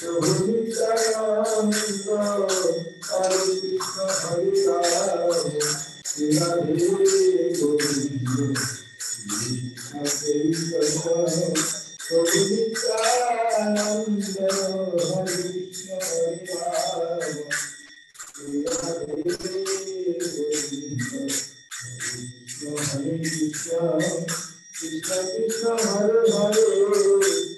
Krishna Krishna Hare Hare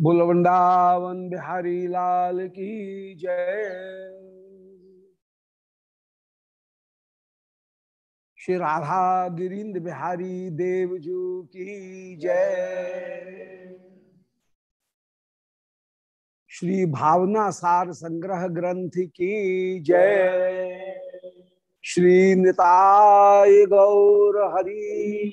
बोल वृंदावन बिहारी लाल की जय। श्री राधा गिरीन्द्र बिहारी देवजू की जय। श्री भावना सार संग्रह ग्रंथ की जय। श्री निताय गौर हरि।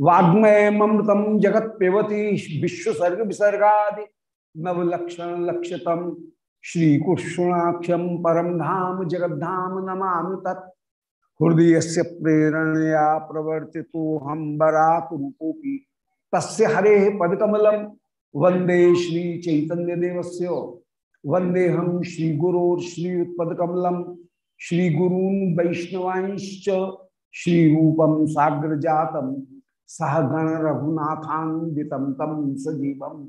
वाग्मय ममृतम जगत पेवती विश्वसर्ग विसर्गादि नवलक्षण लक्षतम श्री कृष्णाक्षम परम धाम जगद्धाम नमा तत्। हृदय से प्रेरणया प्रवर्ति तो हम बराक रूपोपी तस्य हरे पदकमल वंदे श्री चैतन्य देवस्य वंदे हम श्री गुरोर श्री श्री रूपम साग्र जातम सह गण रघुनाथान्वितम तम सजीवम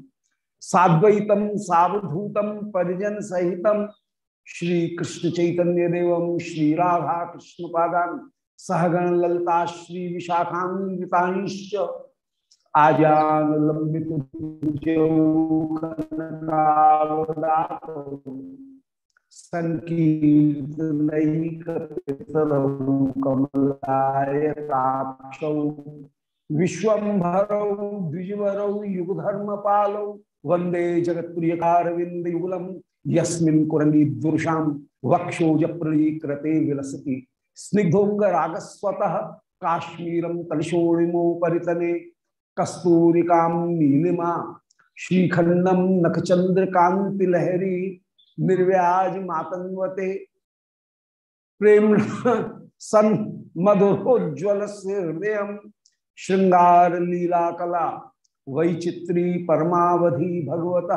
साद्वैतम सावधूतम परिजन सहितम श्री कृष्ण चैतन्य देवम श्री राधा कृष्ण पादान सहगण ललता श्री विशाखान्विताश्च आजान लंबित संकीर्तन कमलाय विश्वभरौ द्विजवरौ युगधर्म पालौ वंदे जगत प्रियकारविंद युगलम यस्मिन् कुरंगी दुर्शां वक्षोज प्रणीकृते विलसति। स्निग्धोंग रागस्वतः काश्मीरम तलशोणिमो परितने कस्तूरिकाम नीलिमा श्रीखंडम नखचंद्र कांति लहरी निर्व्याज मातन्वते प्रेम सन मधुरोज्वल से हृदय श्रृंगार लीला, कला, वैचित्री, परमावधि, भगवत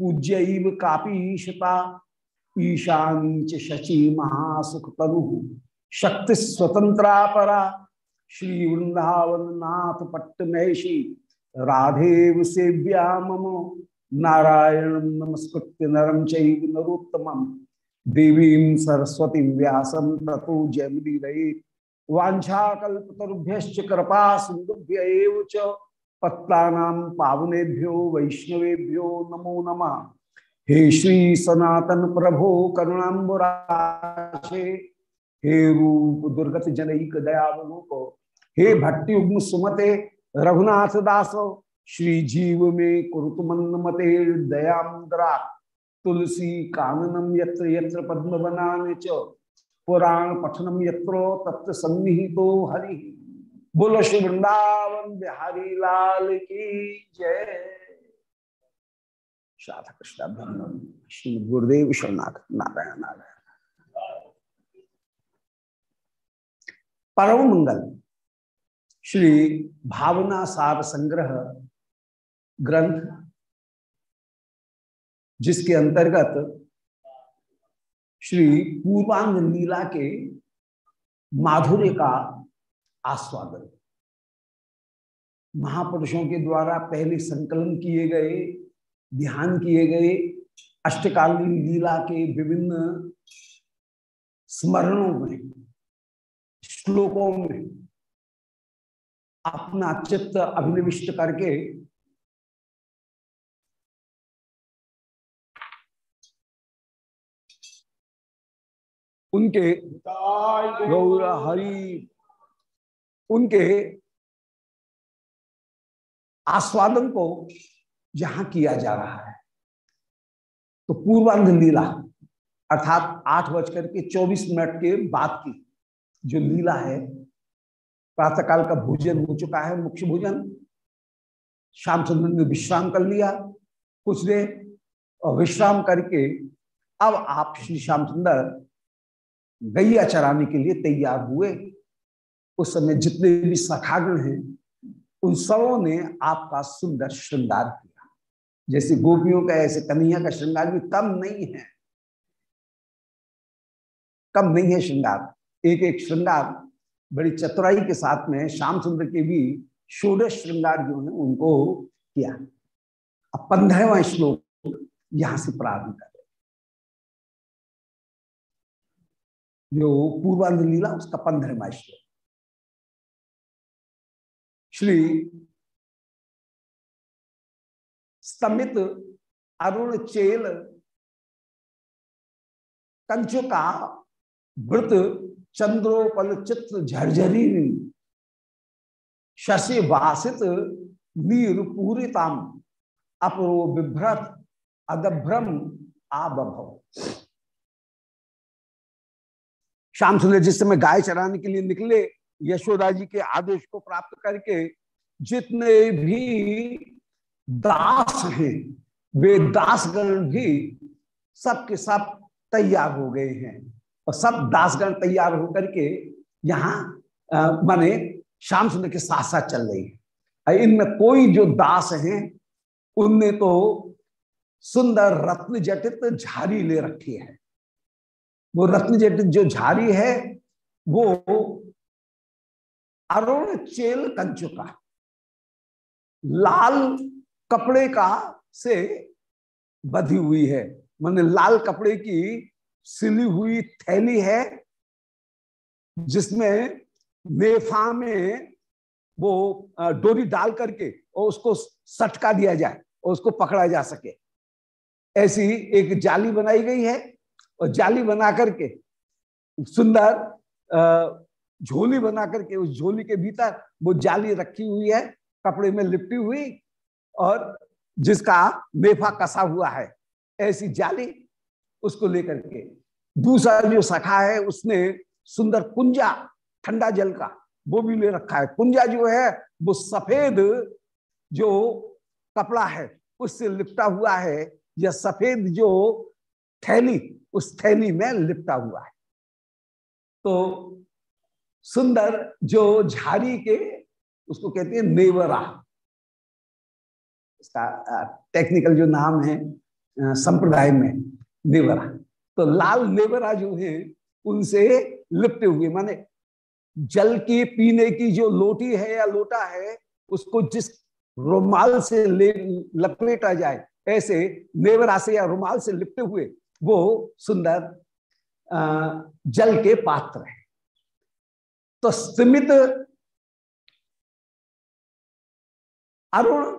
पूज्य कापीशता, ईशानी शची महासुख तनु शक्ति स्वतंत्रा परा श्री वृंदावन नाथ पट्टमहेशी राधेव सेव्या मम, नारायण नमस्कृत्य नरम चैव नरोत्तम देवी सरस्वती व्यास तथो जयमुदीरये वाछाकुभ्य कृपा सिंधुभ्य पत्ता पावनेभ्यो वैष्णवेभ्यो नमो नमः। हे श्री सनातन प्रभो करुणाबुराशे हे रूप दुर्गत जनक दयावलोको, हे भट्टी उग्म सुमते रघुनाथ दास, श्री जीव में कुरुत मंद मते दयाद्रा तुलसी काननम यत्र यत्र पद्म बनाने च पुराण पठनम यत्रो तत्व सन्निहितो हरि। बोलो श्री वृंदावन बिहारी लाल की जय। शाधा कृष्ण श्री गुरुदेव विश्वनाथ नारायण नारायण। परम मंगल श्री भावना सार संग्रह ग्रंथ, जिसके अंतर्गत श्री पूर्वांग लीला के माधुर्य का आस्वादन। महापुरुषों के द्वारा पहले संकलन किए गए, ध्यान किए गए अष्टकालीन लीला के विभिन्न स्मरणों में, श्लोकों में अपना चित्त अभिनिविष्ट करके उनके गौर हरि उनके आस्वादन को जहाँ किया जा रहा है। तो पूर्वांध लीला अर्थात आठ बजकर के चौबीस मिनट के बाद की जो लीला है, प्रातःकाल का भोजन हो चुका है, मुख्य भोजन। श्याम सुंदर ने विश्राम कर लिया कुछ देर विश्राम करके अब आप श्री श्याम सुंदर गैया चराने के लिए तैयार हुए। उस समय जितने भी सखागण हैं, उन सबों ने आपका सुंदर श्रृंगार किया। जैसे गोपियों का, ऐसे कन्हैया का श्रृंगार भी कम नहीं है। कम नहीं है श्रृंगार। एक एक श्रृंगार बड़ी चतुराई के साथ में श्याम सुंदर के भी षोडश श्रृंगार जो है, उनको किया। अब पंद्रहवा श्लोक यहाँ से प्रारंभ कर। जो पूर्वांध लीला, उसका पंद्रहवा श्लोक श्री स्तमित अरुण चेल कंचुका वृत चंद्रोपल चित्र झरझरी शशि वासित नीर पूरिताम, अपरो बिभ्रत अदभ्रम आबभव। शाम सुंदर जिस समय गाय चराने के लिए निकले, यशोदा जी के आदेश को प्राप्त करके जितने भी दास हैं, वे दासगण भी सबके सब तैयार हो गए हैं। और सब दासगण तैयार होकर के यहाँ माने श्याम सुंदर के साथ साथ चल रही है। इनमें कोई जो दास हैं, उनने तो सुंदर रत्न जटित झारी ले रखी है। वो रत्न जटित जो झारी है, वो अरुण चेल कंचुका लाल कपड़े का से बधी हुई है। मैंने लाल कपड़े की सिली हुई थैली है, जिसमें नेफा में वो डोरी डाल करके और उसको सटका दिया जाए और उसको पकड़ा जा सके। ऐसी एक जाली बनाई गई है। और जाली बना करके, सुंदर झोली बना करके, उस झोली के भीतर वो जाली रखी हुई है, कपड़े में लिपटी हुई और जिसका मेफा कसा हुआ है, ऐसी जाली उसको लेकर के। दूसरा जो सखा है, उसने सुंदर कुंजा, ठंडा जल का, वो भी ले रखा है। कुंजा जो है, वो सफ़ेद जो कपड़ा है, उससे लिपटा हुआ है, या सफ़ेद जो थैली उस थैली में लिपटा हुआ है। तो सुंदर जो झाड़ी के, उसको कहते हैं नेवरा। इसका टेक्निकल जो नाम है संप्रदाय में नेवरा। तो लाल नेवरा जो है, उनसे लिपटे हुए, माने जल की, पीने की जो लोटी है या लोटा है, उसको जिस रुमाल से लपेटा जाए, ऐसे नेवरा से या रुमाल से लिपटे हुए वो सुंदर जल के पात्र है। तो स्मित अरुण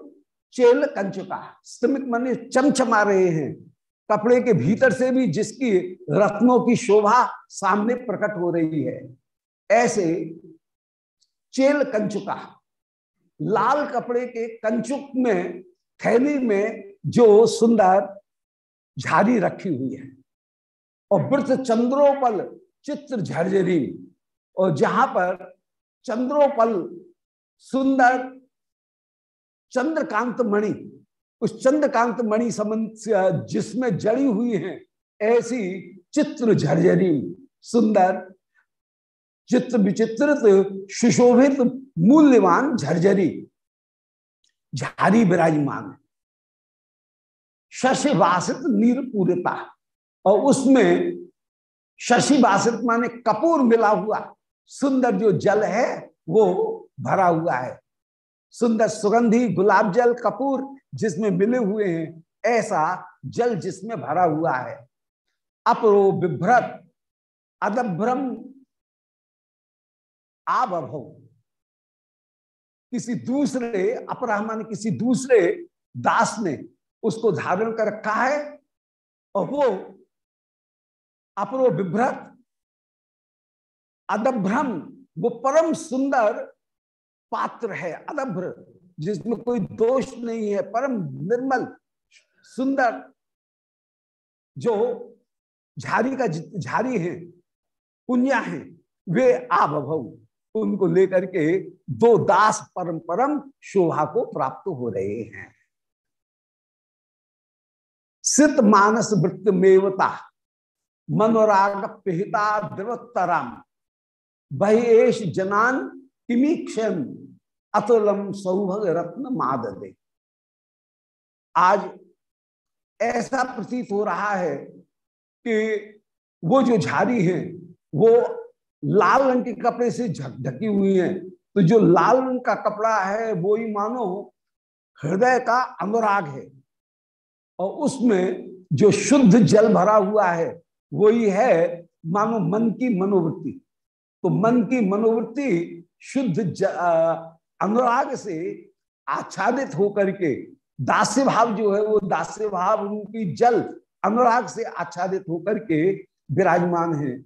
चेल कंचुका, स्मित माने चमचमा रहे हैं। कपड़े के भीतर से भी जिसकी रत्नों की शोभा सामने प्रकट हो रही है। ऐसे चेल कंचुका, लाल कपड़े के कंचुक में, थैली में जो सुंदर झाड़ी रखी हुई है। और वृत चंद्रोपल चित्र झरझरी। और जहाँ पर चंद्रोपल सुंदर चंद्रकांत मणि उस चंद्रकांत मणि संबंध जिसमें जड़ी हुई है, ऐसी चित्र झरझरी, सुंदर चित्र विचित्रित सुशोभित, मूल्यवान झरझरी। झारी विराजमान है। शशि वासित नीर पूरता और उसमें शशि वासित माने कपूर मिला हुआ। सुंदर जो जल है, वो भरा हुआ है। सुंदर सुगंधी गुलाब जल कपूर जिसमें मिले हुए हैं, ऐसा जल जिसमें भरा हुआ है। अपरो बिभ्रत अदभ्रम आबभव किसी दूसरे अपराहमान किसी दूसरे दास ने उसको धारण कर रखा है और वो अपरो विभ्रत अदभ्रम वो परम सुंदर पात्र है अदभ्र जिसमें कोई दोष नहीं है, परम निर्मल, सुंदर, जो झारी का झारी है पुण्या है, वे आभव, उनको लेकर के दो दास परम परम शोभा को प्राप्त हो रहे हैं। सित मानस वृत्त मेवता मनोराग पिहिता द्रवतराम बहेश जनान किमीक्षण अतुलम सौभग रत्न मादे आज ऐसा प्रतीत हो रहा है कि वो जो झाड़ी है, वो लाल रंग के कपड़े से ढकी हुई है। तो जो लाल रंग का कपड़ा है, वो ही मानो हृदय का अनुराग है। और उसमें जो शुद्ध जल भरा हुआ है, वही है मानो मन की मनोवृत्ति। तो मन की मनोवृत्ति शुद्ध अनुराग से आच्छादित होकर के दास्य भाव जो है, वो दास्य भाव उनकी जल अनुराग से आच्छादित होकर के विराजमान है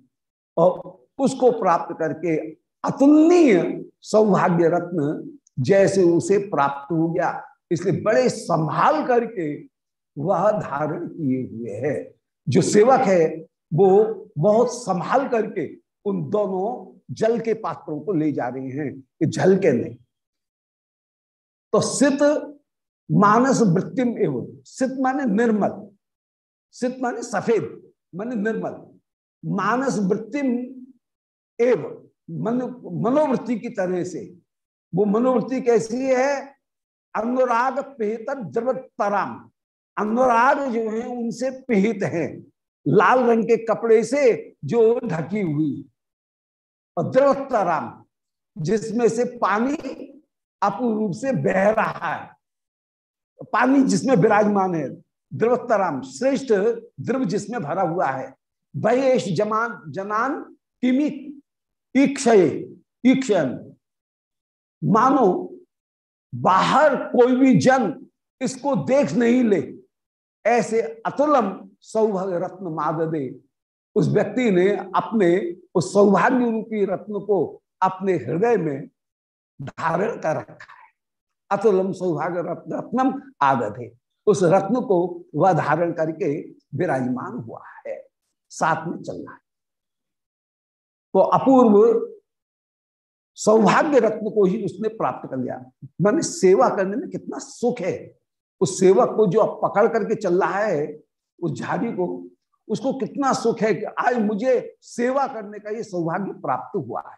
और उसको प्राप्त करके अतुलनीय सौभाग्य रत्न जैसे उसे प्राप्त हो गया। इसलिए बड़े संभाल करके वह धारण किए हुए है। जो सेवक है, वो बहुत संभाल करके उन दोनों जल के पात्रों को ले जा रहे हैं, कि जल के नहीं। तो सित मानस वृत्तिम एवं, सित माने निर्मल, सित माने सफ़ेद, माने निर्मल। मानस वृत्तिम एवं, मन, मनोवृत्ति की तरह से। वो मनोवृत्ति कैसी है? अनुराग पेहतर द्रवतराम अनुराग जो है, उनसे पिहित है। लाल रंग के कपड़े से जो ढकी हुई। और द्रवतराम जिसमें से पानी अपूर्ण रूप से बह रहा है। पानी जिसमें विराजमान है द्रवतराम श्रेष्ठ द्रव जिसमें भरा हुआ है। बहेश जमान, जनान, किमी, ईक्षय ईक्षण मानो बाहर कोई भी जन इसको देख नहीं ले। ऐसे अतुलम सौभाग्य रत्न माददे। उस व्यक्ति ने अपने, उस सौभाग्य रूपी रत्न को अपने हृदय में धारण कर रखा है। अतुलम सौभाग्य रत्न, रत्नम आदधे उस रत्न को वह धारण करके विराजमान हुआ है, साथ में चल रहा है। तो अपूर्व सौभाग्य रत्न को ही उसने प्राप्त कर लिया। मैंने सेवा करने में कितना सुख है। उस सेवक को जो अब पकड़ करके चल रहा है, उस झाड़ी को, उसको कितना सुख है कि आज मुझे सेवा करने का ये सौभाग्य प्राप्त हुआ है।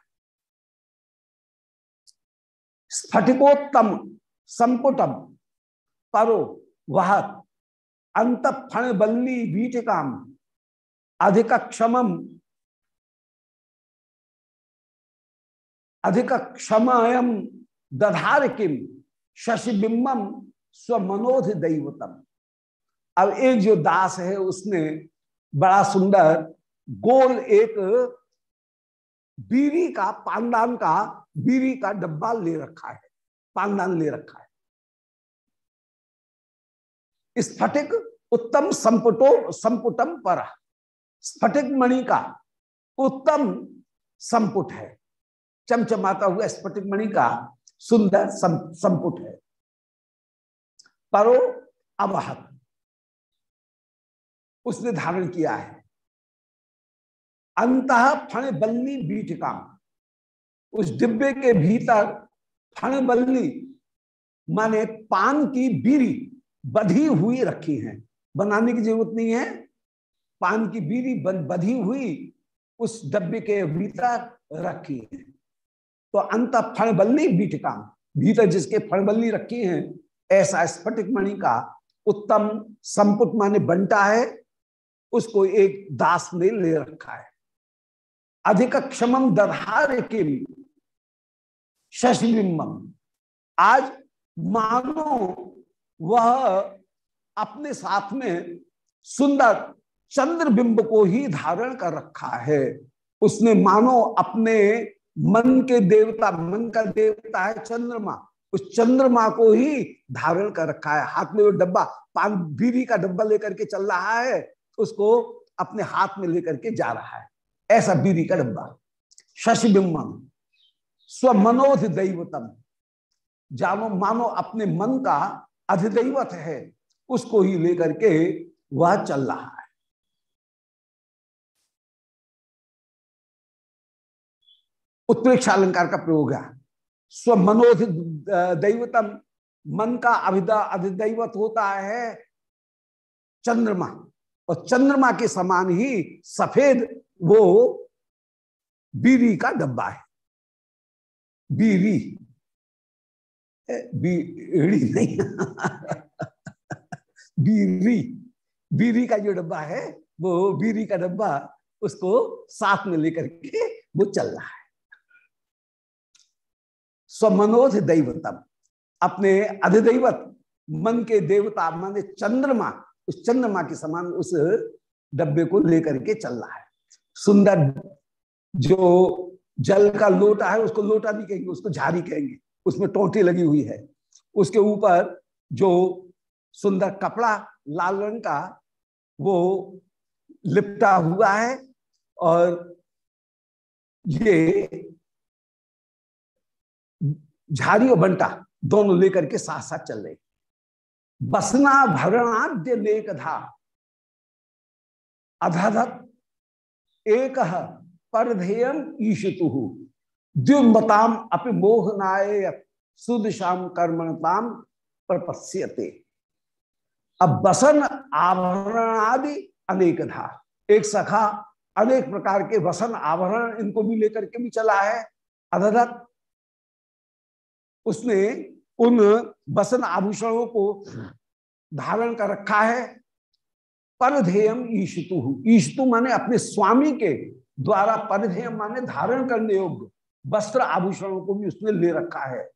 स्फटिकोत्तम, संपुटम, परो वह अंत फण बल्ली बीटिकाम अधिक क्षमम अधिक क्षमयम दधार किम शशिबिम्बम स्वमनोध दैवतम। अब एक जो दास है, उसने बड़ा सुंदर गोल एक बीरी का, पानदान का बीरी का डब्बा ले रखा है, पानदान ले रखा है। स्फटिक उत्तम संपुटो, संपुटम पर। स्फटिक मणि का उत्तम संपुट है। चमचमाता हुआ स्फटिक मणि का सुंदर संपुट है। परो अवहत। उसने धारण किया है। अंत फण बल्ली बीट बीटिका उस डिब्बे के भीतर फण बल्ली माने पान की बीरी बधी हुई रखी है। बनाने की ज़रूरत नहीं है। पान की बीरी बधी हुई उस डब्बे के भीतर रखी है। तो अंत फणबल्ली बीटिका भीतर जिसके फणबल्ली रखी हैं ऐसा स्फटिक मणि का उत्तम संपुट माने बंटा है, उसको एक दास ने ले रखा है। अधिक क्षमम दधार के शशिबिम्बम आज मानो वह अपने साथ में सुंदर चंद्रबिंब को ही धारण कर रखा है। उसने मानो अपने मन के देवता, मन का देवता है चंद्रमा। उस चंद्रमा को ही धारण कर रखा है। हाथ में वो डब्बा, पान, बीवी का डब्बा लेकर के चल रहा है, उसको अपने हाथ में लेकर के जा रहा है। ऐसा बीवी का डब्बा। शशिबिम्बम स्वमनोध दैवतम। जानो मानो अपने मन का अधिदैवत है, उसको ही लेकर के वह चल रहा है। उत्प्रेक्ष अलंकार का प्रयोग है। स्व मनोध दैवतम, मन का अभिदा, अधिदैवत होता है चंद्रमा। और चंद्रमा के समान ही सफ़ेद वो बीरी का डब्बा है। बीरी बीड़ी नहीं। बीरी बीरी का जो डब्बा है, वो बीरी का डब्बा उसको साथ में लेकर के वो चल रहा है। स्वमनोध दैवतम। अपने अधिदैवत, मन के देवता, माने चंद्रमा, उस चंद्रमा के समान उस डब्बे को लेकर के चल रहा है। सुंदर जो जल का लोटा है, उसको लोटा नहीं कहेंगे, उसको झारी कहेंगे। उसमें टोटी लगी हुई है। उसके ऊपर जो सुंदर कपड़ा, लाल रंग का, वो लिपटा हुआ है और ये झाड़ी और बंटा दोनों लेकर के साथ साथ चल रहे। बसना भरणाद्य लेख धा। अधधत एक परधेयम ईशितु। द्युमताम अपि मोहनाय सुदशाम कर्मणताम प्रपस्यते अब बसन आभरण आदि अनेक धा। एक सखा, अनेक प्रकार के वसन आभरण इनको भी लेकर के भी चला है। अधधत उसने उन बसन आभूषणों को धारण कर रखा है। परधेयम ईशतु। ईशतु माने अपने स्वामी के द्वारा परधेयम माने धारण करने योग्य वस्त्र आभूषणों को भी उसने ले रखा है।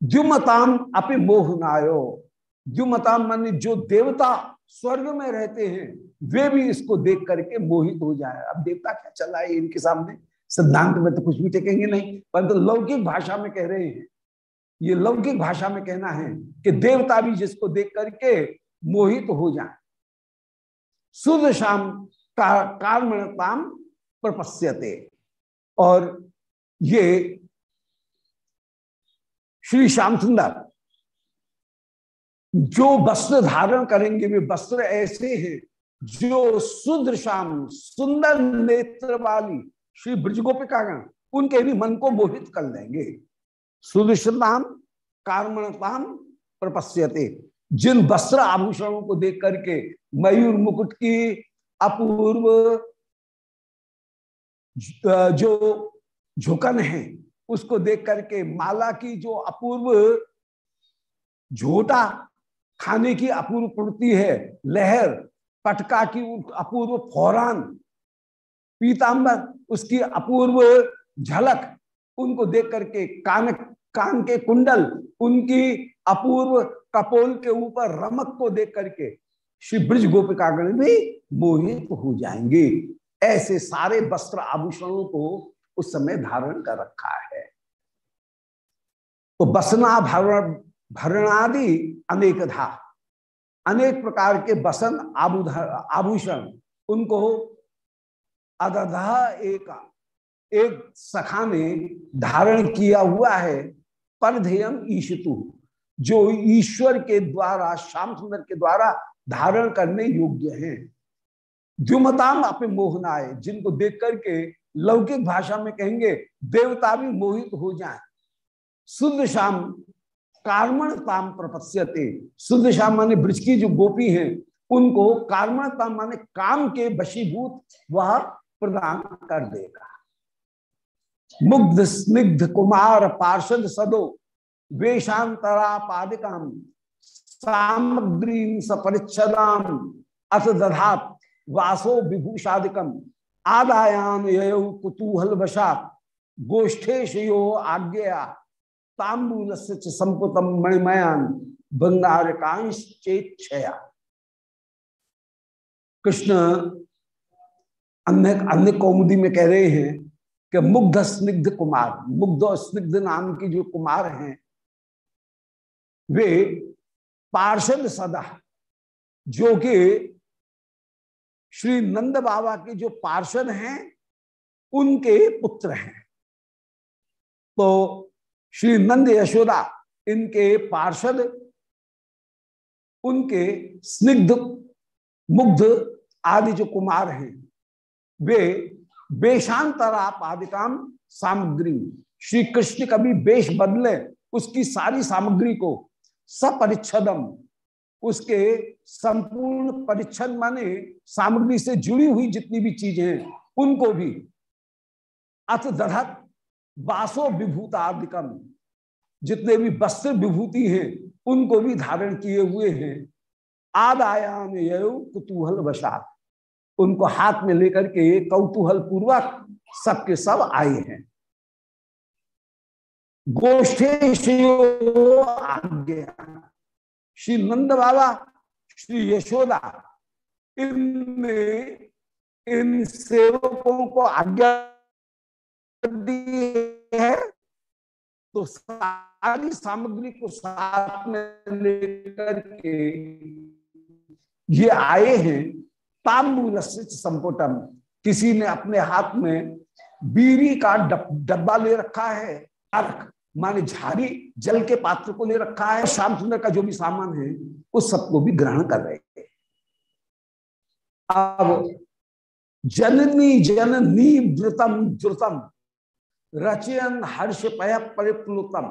द्युमताम अपि मोहनायो। द्युमताम माने जो देवता स्वर्ग में रहते हैं, वे भी इसको देख करके मोहित हो जाए। अब देवता क्या चला है इनके सामने? सिद्धांत में तो कुछ भी टेकेंगे नहीं, परंतु तो लौकिक भाषा में कह रहे हैं ये लौकिक भाषा में कहना है कि देवता भी जिसको देख करके मोहित हो जाए। शुद्ध शाम का कार्मणताम प्रपस्यते और ये श्री श्याम सुंदर जो वस्त्र धारण करेंगे, वे वस्त्र ऐसे हैं जो शुद्ध श्याम सुंदर नेत्र वाली श्री ब्रजगोपिकागण उनके भी मन को मोहित कर लेंगे। सुदृश्यताम कार्मणताम प्रपस्यते जिन वस्त्र आभूषणों को देख करके मयूर मुकुट की अपूर्व जो झुकन है, उसको देख करके माला की जो अपूर्व झोटा खाने की अपूर्व पूर्ति है, लहर, पटका की अपूर्व फौरान पीताम्बर उसकी अपूर्व झलक, उनको देख करके कान कान के कुंडल, उनकी अपूर्व कपोल के ऊपर रमक को देख करके श्री ब्रज गोपिकागण भी मोहित हो जाएँगे। ऐसे सारे वस्त्र आभूषणों को उस समय धारण कर रखा है। तो बसना भरण, भरणादि अनेक था। अनेक प्रकार के बसन आभूषण, उनको अदधा एक एक सखा ने धारण किया हुआ है। परधेयम ईशतु, जो ईश्वर के द्वारा, श्याम सुंदर के द्वारा धारण करने योग्य हैं। द्युमताम अपने मोहनाए जिनको देख करके लौकिक भाषा में कहेंगे, देवता भी मोहित हो जाए। शुद्ध श्याम, कार्मणताम प्रपस्यते शुद्ध श्याम माने ब्रज की जो गोपी हैं, उनको कार्मणताम माने काम के वशीभूत वह प्रदान कर देगा। मुग्ध स्निग्ध कुमार पार्षद सदो वेशांतरा पादिकाम सामग्री सपरिच्छदाम अथ दधात वासो विभूषादिकम आदायान यो कुतूहल वशात गोष्ठेशयो आज्ञया तांबूल संपुतम मणिमयान बंगार चेच्छया कृष्ण, अन्य अन्य कौमुदी में कह रहे हैं कि मुग्ध स्निग्ध कुमार, मुग्ध और स्निग्ध नाम की जो कुमार हैं, वे पार्षद सदा, जो कि श्री नंद बाबा के जो पार्षद हैं, उनके पुत्र हैं। तो श्री नंद यशोदा, इनके पार्षद, उनके स्निग्ध, मुग्ध आदि जो कुमार हैं, वे वेशांतरा पादिकाम सामग्री। श्री कृष्ण कभी वेश बदले उसकी सारी सामग्री को। सपरिच्छदम, उसके संपूर्ण परिच्छन माने सामग्री से जुड़ी हुई जितनी भी चीज़ें हैं, उनको भी। अथ दधत बासो विभूतादिकम जितने भी वस्त्र विभूति हैं, उनको भी धारण किए हुए हैं। आदायाम कुतूहल वशात। उनको हाथ में लेकर के कौतूहल पूर्वक सबके सब आए हैं। गोष्ठे आज्ञा। श्री नंद बाबा श्री यशोदा इनने इन सेवकों को आज्ञा दी है तो सारी सामग्री को साथ में लेकर के ये आए हैं। तांबूल संपुटम किसी ने अपने हाथ में बीरी का डब्बा ले रखा है, अर्क, माने झारी जल के पात्र को ले रखा है श्याम सुंदर का जो भी सामान है, उस सबको भी ग्रहण कर रहे हैं। अब जननी जननी द्रुतम द्रुतम, रचयन हर्ष पय परिप्लुतम।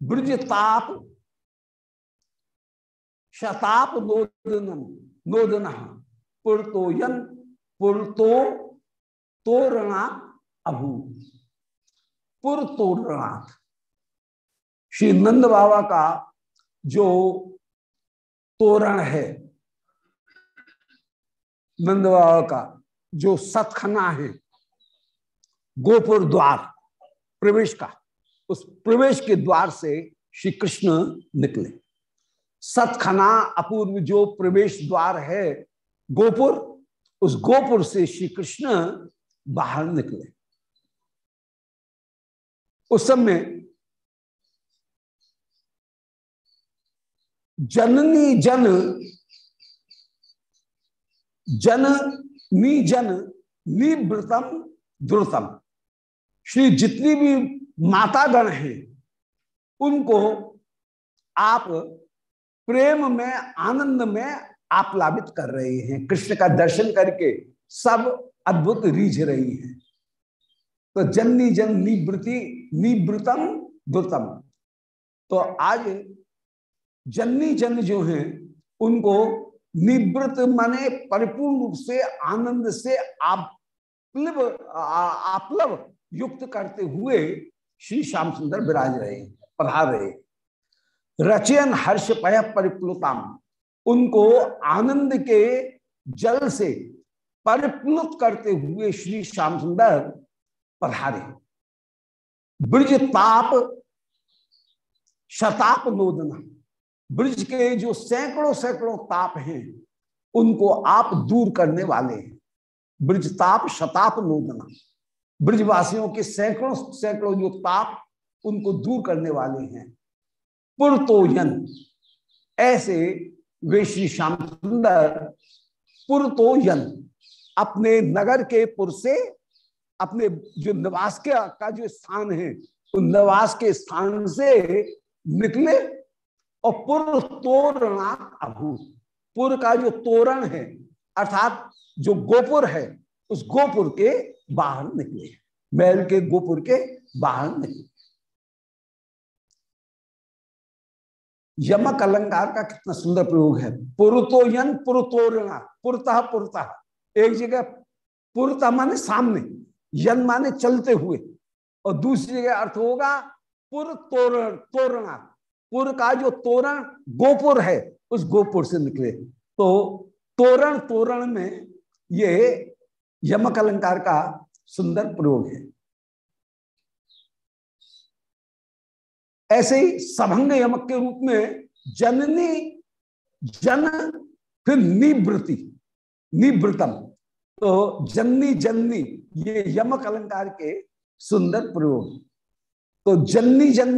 ब्रज ताप, शताप नोदनम नोदन पुरतोयन पुरतो तोरणा अभू। पुर तोड़नाथ श्री नंद बाबा का जो तोरण है, नंद बाबा का जो सतखना है, गोपुर द्वार, प्रवेश का, उस प्रवेश के द्वार से श्री कृष्ण निकले। सतखना अपूर्व जो प्रवेश द्वार है, गोपुर, उस गोपुर से श्री कृष्ण बाहर निकले। उस समय जननी जन जननी जन निवृतम द्रुतम। श्री जितनी भी मातागण हैं, उनको आप प्रेम में, आनंद में आप्लावित कर रहे हैं। कृष्ण का दर्शन करके सब अद्भुत रीझ रही हैं। तो जननी जन निवृति निवृतम द्रुतम। तो आज जननी जन जो हैं, उनको निवृत माने परिपूर्ण रूप से, आनंद से आप्लव आप्लव युक्त करते हुए श्री श्याम सुंदर विराज रहे पधार रहे रचयन हर्ष पय परिप्लुताम। उनको आनंद के जल से परिप्लुत करते हुए श्री श्याम सुंदर पधारे। ब्रज ताप शताप नोदना। ब्रज के जो सैकड़ों सैकड़ों ताप हैं, उनको आप दूर करने वाले हैं। ब्रज ताप शताप नोदना। ब्रजवासियों के सैकड़ों सैकड़ों जो ताप, उनको दूर करने वाले हैं। पुरतोयन ऐसे वे श्री श्याम सुंदर पुरतोयन अपने नगर के पुर से अपने जो निवास के का जो स्थान है, उन निवास के स्थान से निकले और पुर तोरणा अभूत। पुर का जो तोरण है, अर्थात जो गोपुर है, उस गोपुर के बाहर निकले। महल के गोपुर के बाहर निकले। यमक अलंकार का कितना सुंदर प्रयोग है। पुरतोयन पुरतोरणा पुरतः पुरतः। एक जगह पुरतः माने सामने, यन माने चलते हुए। और दूसरी जगह अर्थ होगा पुर तोरण, तोरणा। पुर का जो तोरण गोपुर है, उस गोपुर से निकले। तो तोरण तोरण में ये यमक अलंकार का सुंदर प्रयोग है। ऐसे ही सभंग यमक के रूप में जननी, जन, फिर निवृति निवृतम। तो जननी जननी, ये यमक अलंकार के सुंदर प्रयोग तो जननी, जन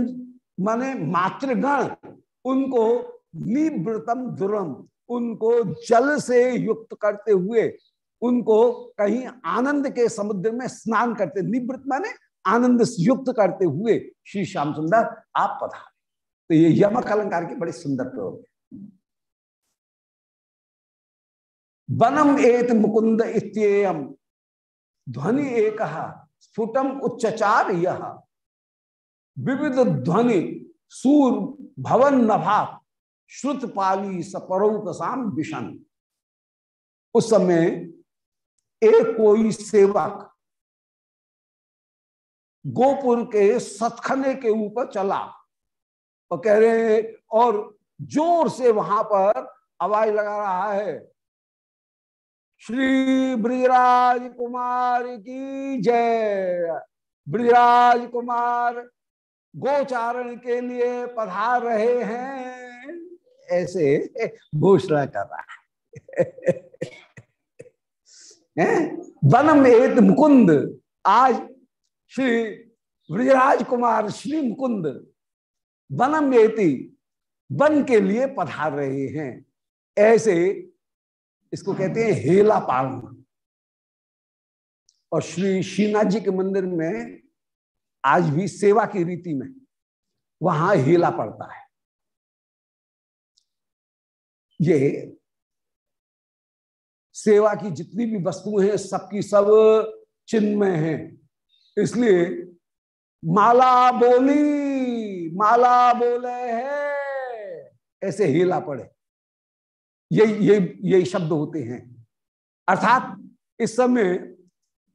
माने मातृगण, उनको निवृतम दुरम, उनको जल से युक्त करते हुए, उनको कहीं आनंद के समुद्र में स्नान करते, निवृत्त माने आनंद युक्त करते हुए श्री श्याम सुंदर आप पधारे। तो ये यमक अलंकार के बड़े सुंदर प्रयोग है। वनम एत मुकुंद इत्येयम, ध्वनि एक, स्फुटम उच्चार यह विविध ध्वनि, सूर, भवन नभा, श्रुत पाली सपरौकसाम विषण उस समय एक कोई सेवक गोपुर के सतखने के ऊपर चला। और कह रहे और ज़ोर से वहाँ पर आवाज़ लगा रहा है, श्री ब्रिजराज कुमार की जय। ब्रिजराज कुमार गोचारण के लिए पधार रहे हैं। ऐसे घोषणा कर रहा है। वनम एक मुकुंद, आज श्री ब्रजराज कुमार श्री मुकुंद वनम एति वन के लिए पधार रहे हैं। ऐसे इसको कहते हैं हेला पालना और श्री श्रीनाथ जी के मंदिर में आज भी सेवा की रीति में वहाँ हेला पड़ता है। ये सेवा की जितनी भी वस्तुएँ हैं, सबकी सब चिन्मय हैं। इसलिए माला बोली, माला बोले है। ऐसे हेला पड़े। ये ये ये शब्द होते हैं। अर्थात इस समय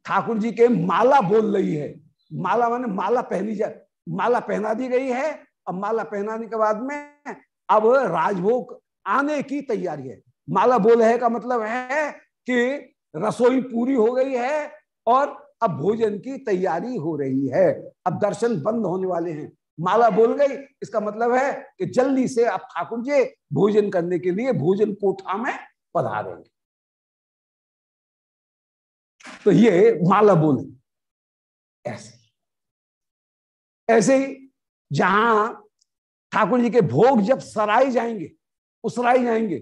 ठाकुर जी के माला बोल रही है। माला माने माला पहनी जा, माला पहना दी गई है। अब माला पहनाने के बाद में अब राजभोग आने की तैयारी है। माला बोल है का मतलब है कि रसोई पूरी हो गई है और अब भोजन की तैयारी हो रही है। अब दर्शन बंद होने वाले हैं। माला बोल गई। इसका मतलब है कि जल्दी से अब ठाकुर जी, भोजन करने के लिए भोजन कोठा में पधारेंगे। तो ये माला बोले। ऐसे ऐसे ही जहाँ ठाकुर जी के भोग जब सराए जाएँगे उसराई जाएँगे,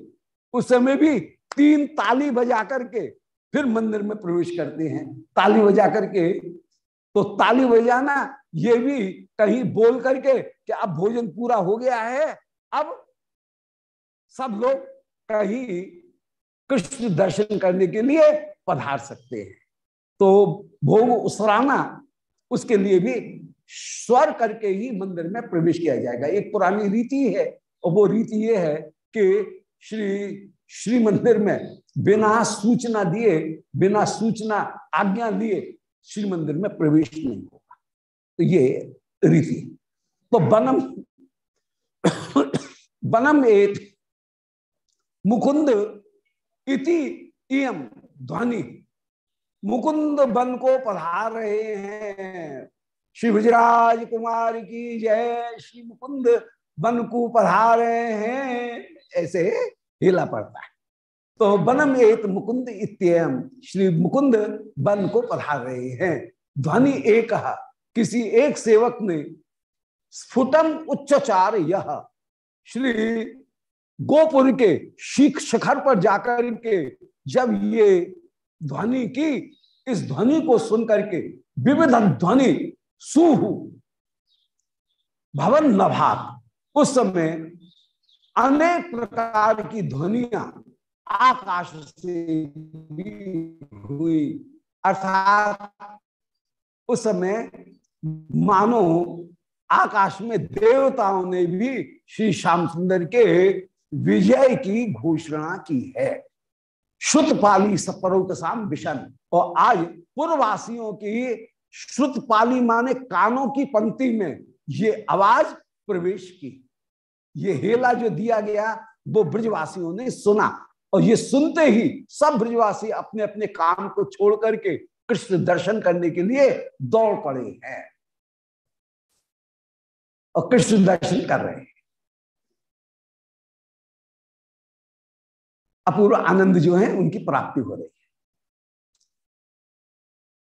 उस समय भी तीन ताली बजा करके फिर मंदिर में प्रवेश करते हैं। ताली बजा करके तो ताली बजाना ये भी कहीं बोल करके कि अब भोजन पूरा हो गया है, अब सब लोग कहीं कृष्ण दर्शन करने के लिए पधार सकते हैं। तो भोग उसराना उसके लिए भी स्वर करके ही मंदिर में प्रवेश किया जाएगा। एक पुरानी रीति है और वो रीति ये है कि श्री श्री मंदिर में बिना सूचना दिए, बिना सूचना आज्ञा दिए श्री मंदिर में प्रवेश नहीं होगा। तो ये रीति। तो बनम बनम एक मुकुंद इति इम ध्वनि। मुकुंद बन को पधार रहे हैं। श्री गुजराज कुमार की जय। श्री मुकुंद बन को पधार रहे हैं। ऐसे हिला पड़ता है तो बनम एक मुकुंद इत्यम श्री मुकुंद बन को पधार रहे हैं ध्वनि एक किसी एक सेवक ने स्फुटम उच्चार यह श्री गोपुर के शीख शिखर पर जाकर के जब ये ध्वनि की इस ध्वनि को सुनकर के विविध ध्वनि सुहु भवन नभात उस समय अनेक प्रकार की ध्वनिया आकाश से भी हुई। अर्थात उस समय मानो आकाश में देवताओं ने भी श्री श्याम सुंदर के विजय की घोषणा की है। श्रुत पाली सपरोकसाम विषन। और आज पूर्ववासियों की श्रुतपाली माने कानों की पंक्ति में ये आवाज़ प्रवेश की। ये हेला जो दिया गया, वो ब्रजवासियों ने सुना। और ये सुनते ही सब ब्रजवासी अपने अपने काम को छोड़ करके कृष्ण दर्शन करने के लिए दौड़ पड़े हैं। और कृष्ण दर्शन कर रहे हैं। अपूर्व आनंद जो है, उनकी प्राप्ति हो रही है।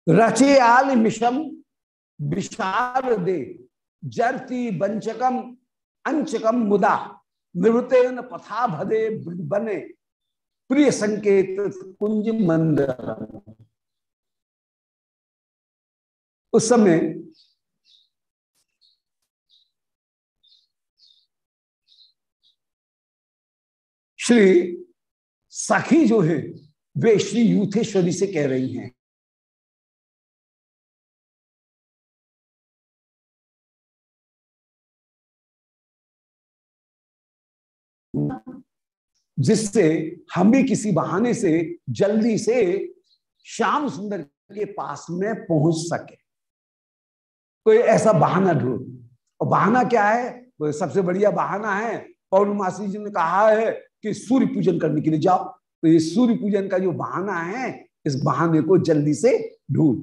रचे आल मिशम विशाल दे जरती बंचकम अंचकम मुदा निवृतेन पथा भदे बने। प्रिय संकेत कुंज मंदिर उस समय श्री सखी जो है, वे श्री यूथेश्वरी से कह रही हैं जिससे हम भी किसी बहाने से, जल्दी से श्याम सुंदर के पास में पहुँच सके। कोई ऐसा बहाना ढूंढ। और बहाना क्या है? तो सबसे बढ़िया बहाना है, पौर्णमासी जी ने कहा है कि सूर्य पूजन करने के लिए जाओ। तो ये सूर्य पूजन का जो बहाना है, इस बहाने को जल्दी से ढूंढ।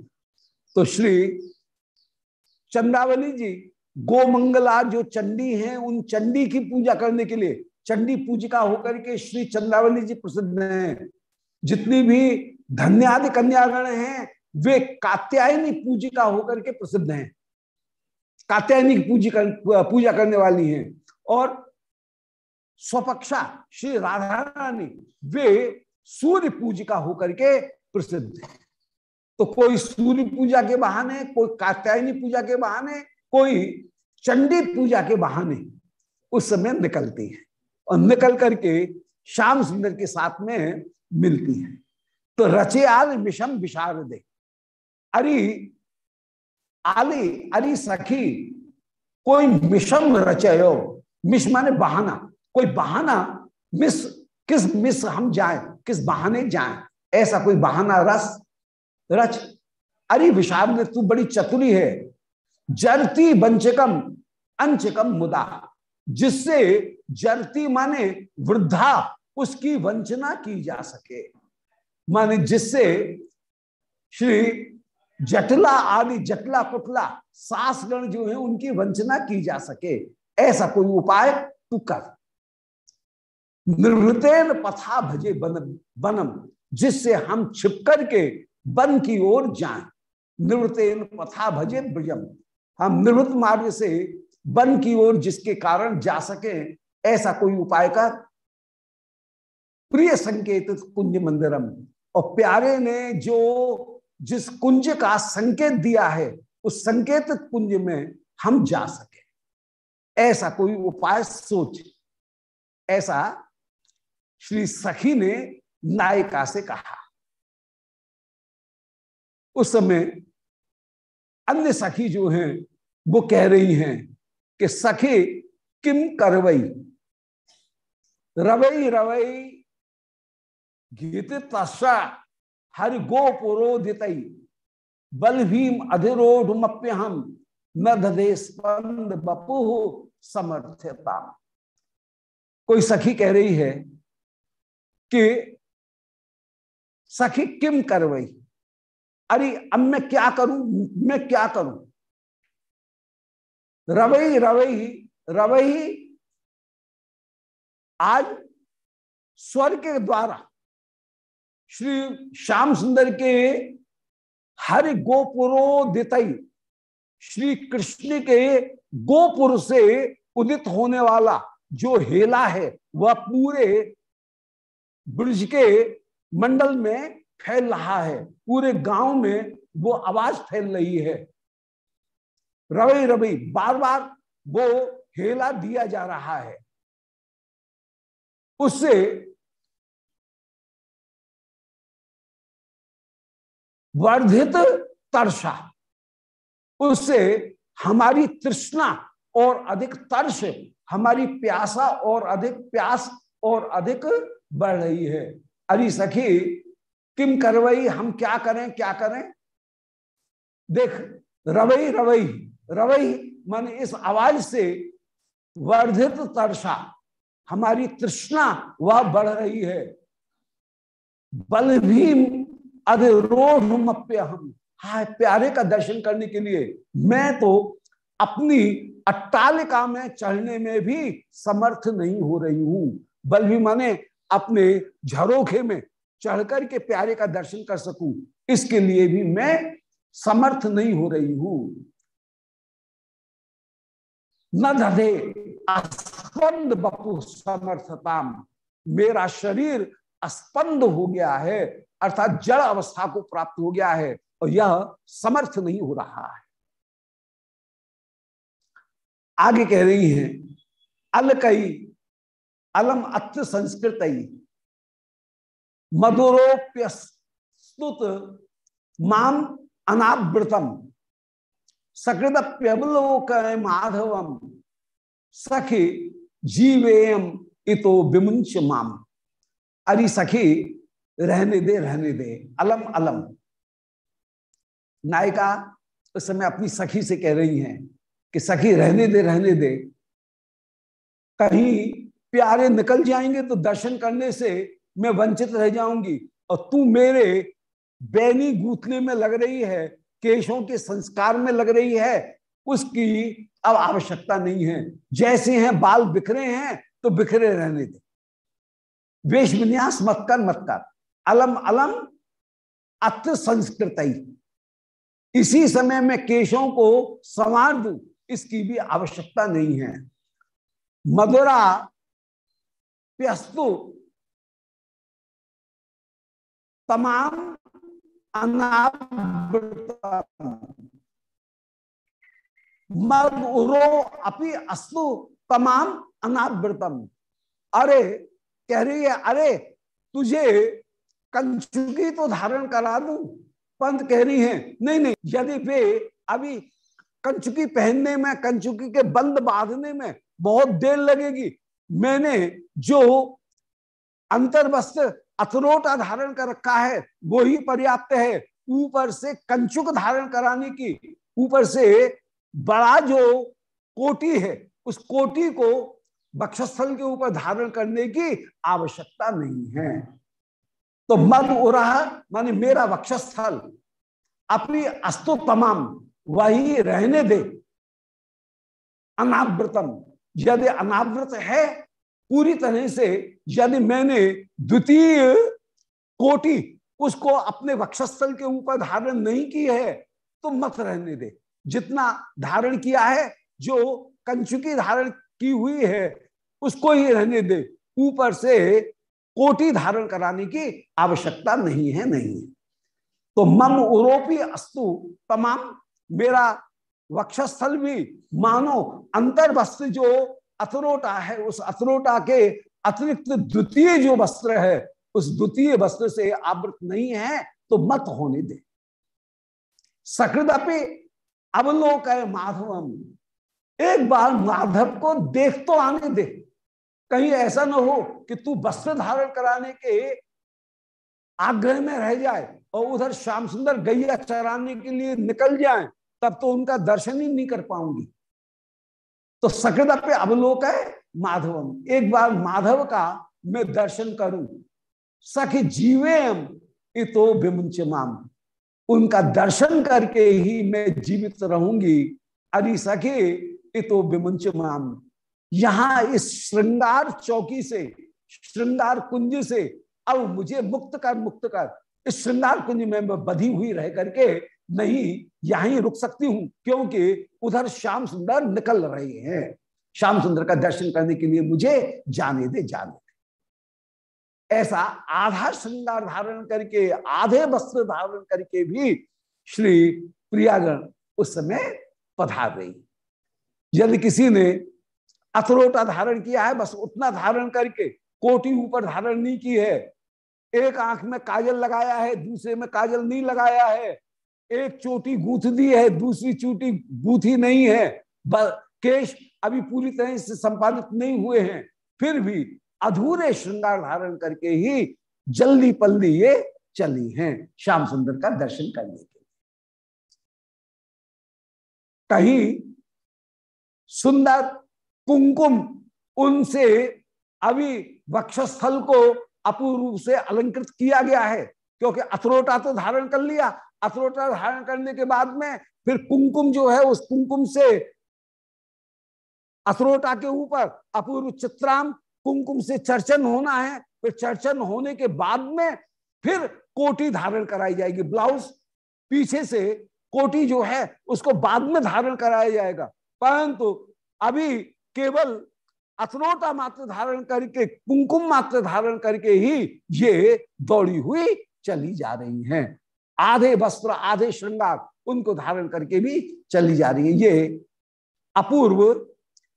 तो श्री चंद्रावली जी, गोमंगला जो चंडी हैं, उन चंडी की पूजा करने के लिए चंडी पूजिका होकर के श्री चंद्रावली जी प्रसिद्ध हैं। जितनी भी धन्यादि कन्यागण हैं वे कात्यायनी पूजिका होकर के प्रसिद्ध हैं। कात्यायनी की पूजी कर, पूजा करने वाली हैं। और स्वपक्षा श्री राधा रानी वे सूर्य पूजिका होकर के प्रसिद्ध है। तो कोई सूर्य पूजा के बहाने कोई कात्यायनी पूजा के बहाने कोई चंडी पूजा के बहाने उस समय निकलती है। और निकल करके श्याम सुंदर के साथ में मिलती है। तो रचे आल विषम विशार दे। अरे, आली अरे सखी, कोई मिशम रचयो। मिश माने बहाना। कोई बहाना, मिस, किस मिस हम जाए, किस बहाने जाए? ऐसा कोई बहाना रस, रच। अरे, विशाल में तू बड़ी चतुरी है। जरती बंचकम, अंचकम मुदा। जिससे जरती माने वृद्धा उसकी वंचना की जा सके। माने जिससे श्री जटला आदि जटला कुटला सासगण जो है, उनकी वंचना की जा सके। ऐसा कोई उपाय तू कर। निर्वृतेन पथा भजे बन बनम जिससे हम छिप करके वन की ओर जाएँ। निवृतेन पथा भजे ब्रजम। हम निवृत्त मार्ग से वन की ओर जिसके कारण जा सके, ऐसा कोई उपाय कर। प्रिय संकेत कुंज मंदिरम। और प्यारे ने जो जिस कुंज का संकेत दिया है, उस संकेत कुंज में हम जा सके। ऐसा कोई उपाय सोच। ऐसा श्री सखी ने नायिका से कहा। उस समय अन्य सखी जो हैं, वो कह रही हैं कि सखी, किम करवई? रवई रवई गीत तस्वा, हरि गो पुरोदित बल भीम अधिरोढ़ हम स्पंद बपु समर्थता कोई सखी कह रही है कि सखी, किम करवई? अरे, अब मैं क्या करूँ? मैं क्या करूँ? रवई रवई रवई आज स्वर के द्वारा, श्री श्याम सुंदर के हरि गोपुरोदित श्री कृष्ण के गोपुर से उदित होने वाला जो हेला है, वह पूरे ब्रज के मंडल में फैल रहा है। पूरे गाँव में वो आवाज़ फैल रही है। रवि रवि बार बार वो हेला दिया जा रहा है। उससे वर्धित तर्षा, उससे हमारी तृष्णा और अधिक तर्श हमारी प्यासा और अधिक प्यास और अधिक बढ़ रही है। अरे सखी, किम करवई, हम क्या करें क्या करें? देख, रवई रवई रवई मन इस आवाज़ से वर्धित तरसा हमारी तृष्णा वह बढ़ रही है। बल भीम अधिरोध हम। हाय, प्यारे का दर्शन करने के लिए मैं तो अपनी अट्टालिका में चढ़ने में भी समर्थ नहीं हो रही हूँ। बल भी माने अपने झरोखे में चढ़कर के प्यारे का दर्शन कर सकूँ। इसके लिए भी मैं समर्थ नहीं हो रही हूँ। न दधे अस्पंद बपु समर्थताम मेरा शरीर अस्पंद हो गया है अर्थात जड़ अवस्था को प्राप्त हो गया है और यह समर्थ नहीं हो रहा है आगे कह रही हैं अलकई अलम अत्र संस्कृत मधुरोप्यस्तुत माम अनावृतम सकृत प्यवलोक माधवम सखी जीवेयम इतो विमुंच माम। अरे सखी, रहने दे रहने दे। अलम अलम। नायिका उस समय अपनी सखी से कह रही हैं कि सखी, रहने दे रहने दे। कहीं प्यारे निकल जाएँगे तो दर्शन करने से मैं वंचित रह जाऊँगी और तू मेरे बैनी गूथने में लग रही है केशों के संस्कार में लग रही है, उसकी अब आवश्यकता नहीं है। जैसे हैं, बाल बिखरे हैं तो बिखरे रहने दे। वेश विन्यास मत कर मत कर। अलम अलम, अत्र संस्कृत। इसी समय में केशों को संवार दू, इसकी भी आवश्यकता नहीं है। मधुरा प्यस्तु, तमाम अपि अस्तु तमाम अनावृतम अरे कह रही है अरे तुझे कंचुकी तो धारण करा दू पंत कह रही है नहीं नहीं यदि वे अभी कंचुकी पहनने में कंचुकी के बंद बांधने में बहुत देर लगेगी मैंने जो अंतर वस्त्र अथरोट धारण कर रखा है वो ही पर्याप्त है। ऊपर से कंचुक धारण कराने की, ऊपर से बड़ा जो कोटी है, उस कोटी को बक्षस्थल के ऊपर धारण करने की आवश्यकता नहीं है। तो मद उरा माने मेरा वक्षस्थल, अपनी अस्तु तमाम, वही रहने दे। अनावृतम, यदि अनावृत है पूरी तरह से यदि मैंने द्वितीय कोटि उसको अपने वक्षस्थल के ऊपर धारण नहीं की है तो मत रहने दे। जितना धारण किया है, जो कंचुकी धारण की हुई है, उसको ही रहने दे। ऊपर से कोटि धारण कराने की आवश्यकता नहीं है, नहीं तो मम उरोपी अस्तु तमाम मेरा वक्षस्थल भी मानो अंतर वस्त्र जो अथरोटा है, उस अथरोटा के अतिरिक्त द्वितीय जो वस्त्र है, उस द्वितीय वस्त्र से आवृत नहीं है तो मत होने दे। सकृदपि अवलोक माधवम। एक बार माधव को देख तो आने दे। कहीं ऐसा ना हो कि तू वस्त्र धारण कराने के आग्रह में रह जाए और उधर श्याम सुंदर गैया चराने के लिए निकल जाए, तब तो उनका दर्शन ही नहीं कर पाऊँगी। तो सकृदा पे अवलोक है माधवम। एक बार माधव का मैं दर्शन करूँ, सखी जीवे इतो विमुंच माम। उनका दर्शन करके ही मैं जीवित रहूँगी। अरे सखी, इतो विमुंच माम। यहाँ इस श्रृंगार चौकी से, श्रृंगार कुंज से, अब मुझे मुक्त कर मुक्त कर। इस श्रृंगार कुंज में बधी हुई रह करके नहीं, यहीं रुक सकती हूँ, क्योंकि उधर श्याम सुंदर निकल रहे हैं। श्याम सुंदर का दर्शन करने के लिए मुझे जाने दे जाने दे। ऐसा आधा श्रृंगार धारण करके, आधे वस्त्र धारण करके भी श्री प्रियागण उस समय पधार रही। यदि किसी ने अथरोटा धारण किया है, बस उतना धारण करके कोटी ऊपर धारण नहीं की है। एक आँख में काजल लगाया है, दूसरे में काजल नहीं लगाया है। एक चोटी गूथ दी है, दूसरी चोटी गूथी नहीं है। केश अभी पूरी तरह से संपादित नहीं हुए हैं। फिर भी अधूरे श्रृंगार धारण करके ही जल्दी पल्दी ये चली हैं श्याम सुंदर का दर्शन करने के लिए। कहीं सुंदर कुंकुम उनसे अभी वक्षस्थल को अपूर्व से अलंकृत किया गया है, क्योंकि अथरोटा तो धारण कर लिया अथरोटा धारण करने के बाद में फिर कुमकुम जो है, उस कुमकुम से अथरोटा के ऊपर अपूर्व चित्राम कुमकुम से चर्चन होना है। फिर चर्चन होने के बाद में फिर कोटी धारण कराई जाएगी। ब्लाउज पीछे से कोटी जो है, उसको बाद में धारण कराया जाएगा। परंतु अभी केवल अथरोटा मात्र धारण करके, कुमकुम मात्र धारण करके ही ये दौड़ी हुई चली जा रही हैं। आधे वस्त्र, आधे श्रृंगार उनको धारण करके भी चली जा रही है। ये अपूर्व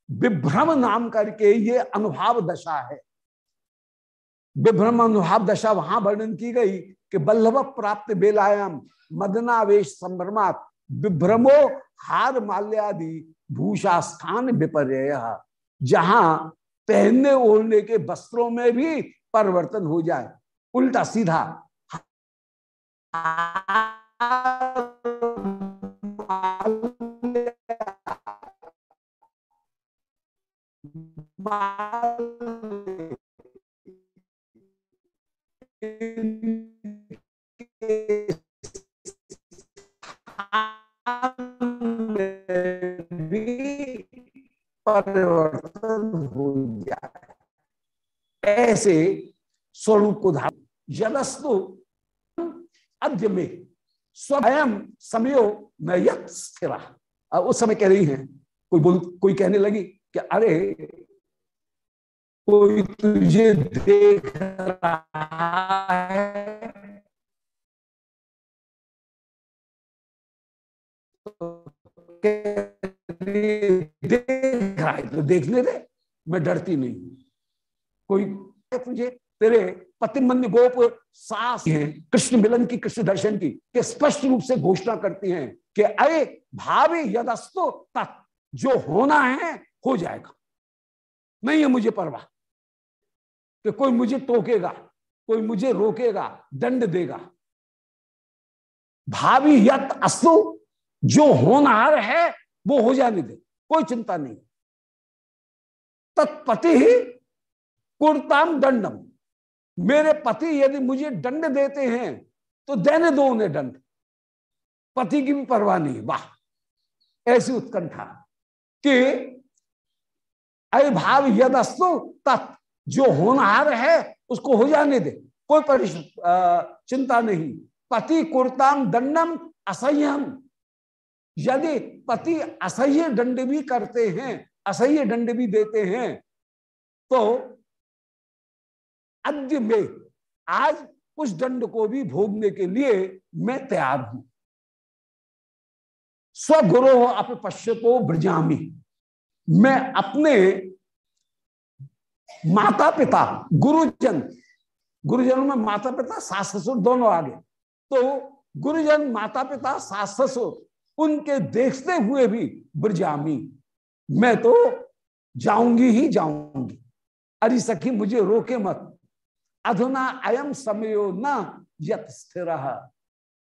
विभ्रम नाम करके ये अनुभाव दशा है। विभ्रम अनुभाव दशा वहाँ वर्णन की गई कि बल्लभ प्राप्त बेलायाम, मदनावेश संभ्रमात, विभ्रमो हार माल्यादि भूषा स्थान विपर्य जहाँ पहनने ओढ़ने के वस्त्रों में भी परिवर्तन हो जाए। उल्टा सीधा परिवर्तन हो जाए ऐसे स्वरूप को धारण यदस्तु अद्य में, स्वयं समयो न स्थिर। उस समय कह रही हैं, कोई बोल, कोई कहने लगी कि अरे, कोई तुझे देख रहा है। देख रहा है तो देखने दे, मैं डरती नहीं कोई, तुझे, तेरे पतिमन्य गोप सास हैं, कृष्ण मिलन की, कृष्ण दर्शन की, के स्पष्ट रूप से घोषणा करती हैं कि, अरे, भावी यदस्तु तत्, जो होना है, हो जाएगा। नहीं है मुझे परवाह। कि कोई मुझे टोकेगा, कोई मुझे रोकेगा, दंड देगा। भावी यत अस्तु जो होनहार है, वो हो जाने दे। कोई चिंता नहीं। तत्पति ही कुर्ताम दंडम। मेरे पति यदि मुझे दंड देते हैं तो देने दो उन्हें दंड। पति की भी परवाह नहीं, वाह। ऐसी उत्कंठा कि अभाव यदस्तु तत्, जो होनहार है, उसको हो जाने दे। कोई चिंता नहीं। पति कुर्ताम दंडम असह्यम यदि पति असह्य दंड भी करते हैं, असह्य दंड भी देते हैं तो अद्य में आज उस दंड को भी भोगने के लिए मैं तैयार हूँ। स्वगुरु अप ब्रजामी। मैं अपने माता पिता गुरुजन, गुरुजनों में माता पिता सास ससुर दोनों आगे। तो गुरुजन माता पिता सास ससुर उनके देखते हुए भी ब्रजामी। मैं तो जाऊँगी ही जाऊँगी। अरे सखी, मुझे रोके मत। अधुना अयम समयो न यत स्थिर।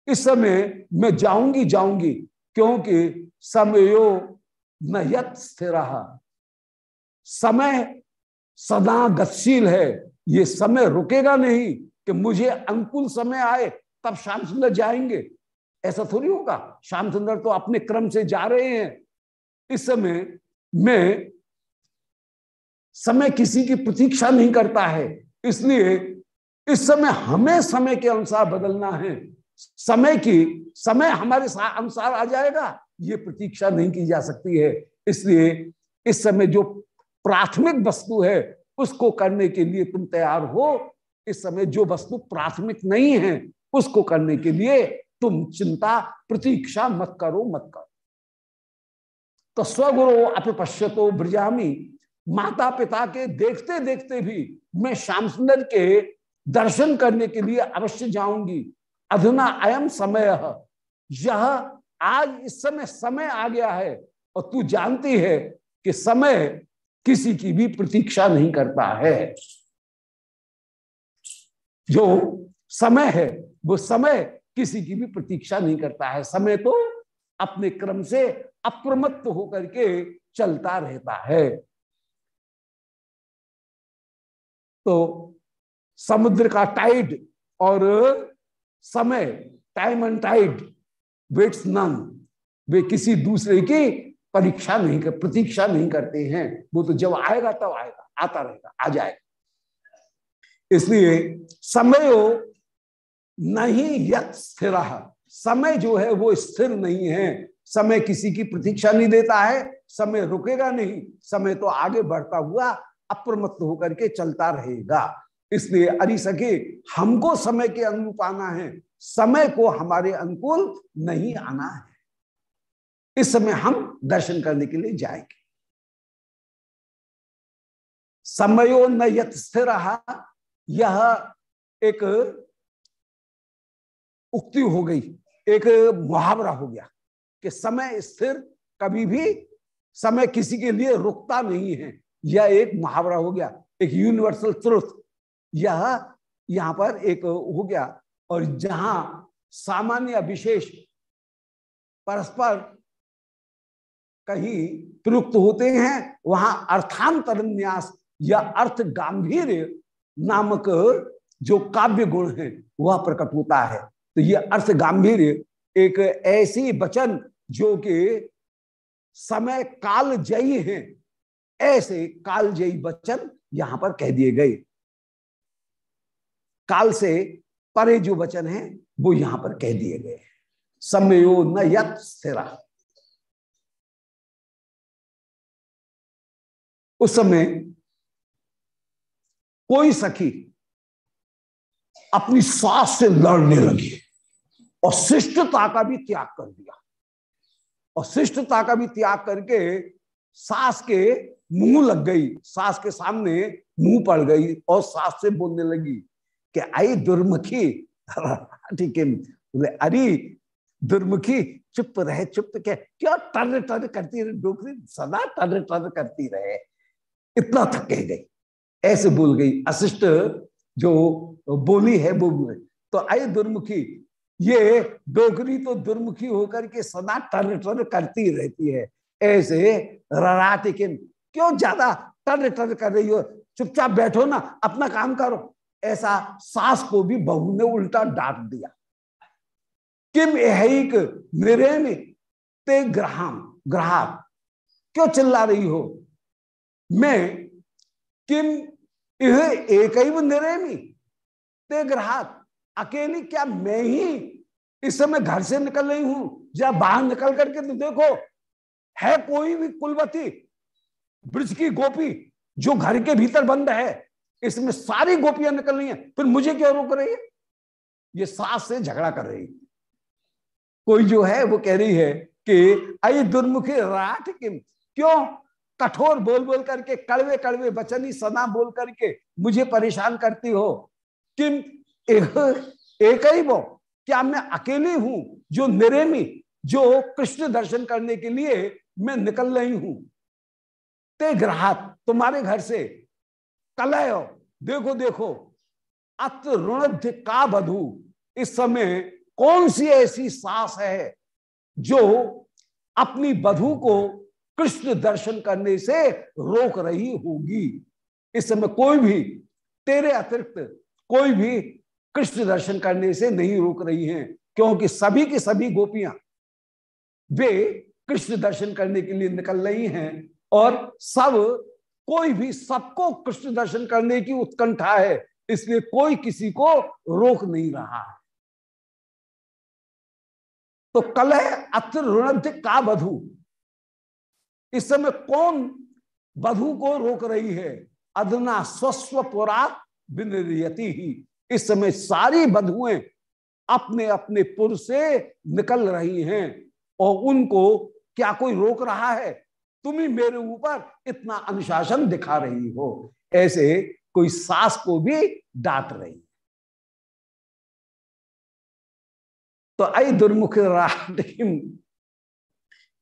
इस समय मैं जाऊँगी जाऊँगी, क्योंकि समयो न यत स्थिर। समय सदा गतिशील है। ये समय रुकेगा नहीं कि मुझे अनुकूल समय आए, तब श्याम सुंदर जाएँगे। ऐसा थोड़ी होगा। श्याम सुंदर तो अपने क्रम से जा रहे हैं। इस समय में समय किसी की प्रतीक्षा नहीं करता है। इसलिए इस समय हमें समय के अनुसार बदलना है। समय की, समय हमारे अनुसार आ जाएगा। ये प्रतीक्षा नहीं की जा सकती है। इसलिए इस समय जो प्राथमिक वस्तु है, उसको करने के लिए तुम तैयार हो। इस समय जो वस्तु प्राथमिक नहीं है, उसको करने के लिए तुम चिंता, प्रतीक्षा मत करो मत करो। तो स्वगुरु अपश्यतो ब्रजामी। माता पिता के देखते देखते भी मैं श्याम सुंदर के दर्शन करने के लिए अवश्य जाऊँगी। अधुना अयम समय। यह आज इस समय समय आ गया है और तू जानती है कि समय किसी की भी प्रतीक्षा नहीं करता है। जो समय है, वो समय किसी की भी प्रतीक्षा नहीं करता है। समय तो अपने क्रम से अप्रमत्त होकर के चलता रहता है। तो समुद्र का टाइड और समय time and tide waits none वे किसी दूसरे की परीक्षा नहीं कर, प्रतीक्षा नहीं करते हैं। वो तो जब आएगा, तब आएगा, आता रहेगा, आ जाएगा। इसलिए समय नहीं यत स्थिर। समय जो है, वो स्थिर नहीं है। समय किसी की प्रतीक्षा नहीं देता है, समय रुकेगा नहीं। समय तो आगे बढ़ता हुआ अप्रमत्त होकर के चलता रहेगा। इसलिए अरि सके हमको समय के अनुरूप आना है। समय को हमारे अनुकूल नहीं आना है। इस समय हम दर्शन करने के लिए जाएँगे। समयो न यत स्थिर, यह एक उक्ति हो गई, एक मुहावरा हो गया कि समय स्थिर कभी भी समय किसी के लिए रुकता नहीं है। यह एक मुहावरा हो गया, एक यूनिवर्सल ट्रुथ यह यहाँ पर एक हो गया। और जहाँ सामान्य विशेष परस्पर कहीं प्रयुक्त होते हैं, वहाँ अर्थांतर न्यास या अर्थ गांधीर्य नामक जो काव्य गुण है, वह प्रकट होता है। तो ये अर्थ गांधीर्य एक ऐसी वचन जो कि समय काल जयी है ऐसे काल जयी वचन यहाँ पर कह दिए गए। काल से परे जो वचन है, वो यहाँ पर कह दिए गए समयो न उस समय कोई सखी अपनी सास से लड़ने लगी और शिष्टता का भी त्याग कर दिया। और शिष्टता का भी त्याग करके सास के मुँह लग गई, सास के सामने मुँह पड़ गई और सास से बोलने लगी कि आई दुर्मुखी। ठीक है। बोले, अरे, दुर्मुखी, चुप रहे, चुप के क्यों टर टर करती रहे? डोकरी सदा टर टर करती रहे। इतना थके गई। ऐसे बोल गई। अशिष्ट जो बोली है वो तो आई दुर्मुखी, ये डोगरी तो दुर्मुखी होकर के सदा टर टर करती रहती है। ऐसे रराते किन। क्यों ज़्यादा टर टर कर रही हो? चुपचाप बैठो ना, अपना काम करो। ऐसा सास को भी बहू ने उल्टा डांट दिया। किम ते ग्रहाम, ग्राहक। क्यों चिल्ला रही हो? मैं किम यह एक निरेमी ते ग्राहक। अकेली क्या मैं ही इस समय घर से निकल रही हूँ? या बाहर निकल करके तो देखो है कोई भी कुलवती ब्रज की गोपी जो घर के भीतर बंद है इसमें सारी गोपियाँ निकल रही हैं फिर मुझे क्यों रोक रही है? ये सास से झगड़ा कर रही कोई जो है वो कह रही है कि अय दुर्मुखी राठ किम क्यों? कठोर बोल बोल करके कड़वे कड़वे वचन ही सदा बोल करके मुझे परेशान करती हो। किम एक, एक ही वो क्या मैं अकेली हूँ जो निरेमी जो कृष्ण दर्शन करने के लिए मैं निकल रही हूँ। ते ग्राहक, तुम्हारे घर से कलय देखो देखो अत्र का बधु इस समय कौन सी ऐसी सास है जो अपनी बधु को कृष्ण दर्शन करने से रोक रही होगी? इस समय कोई भी, तेरे अतिरिक्त कोई भी कृष्ण दर्शन करने से नहीं रोक रही हैं, क्योंकि सभी की सभी गोपियाँ, वे कृष्ण दर्शन करने के लिए निकल रही हैं और सब, कोई भी सबको कृष्ण दर्शन करने की उत्कंठा है, इसलिए कोई किसी को रोक नहीं रहा है। तो कल है अत्र ऋण का बधु इस समय कौन बधु को रोक रही है? अदना स्वस्व पुरा विनियति ही। इस समय सारी बधुएँ अपने अपने पुर से निकल रही हैं और उनको क्या कोई रोक रहा है? तुम ही मेरे ऊपर इतना अनुशासन दिखा रही हो। ऐसे कोई सास को भी डांट रही तो आई दुर्मुख किम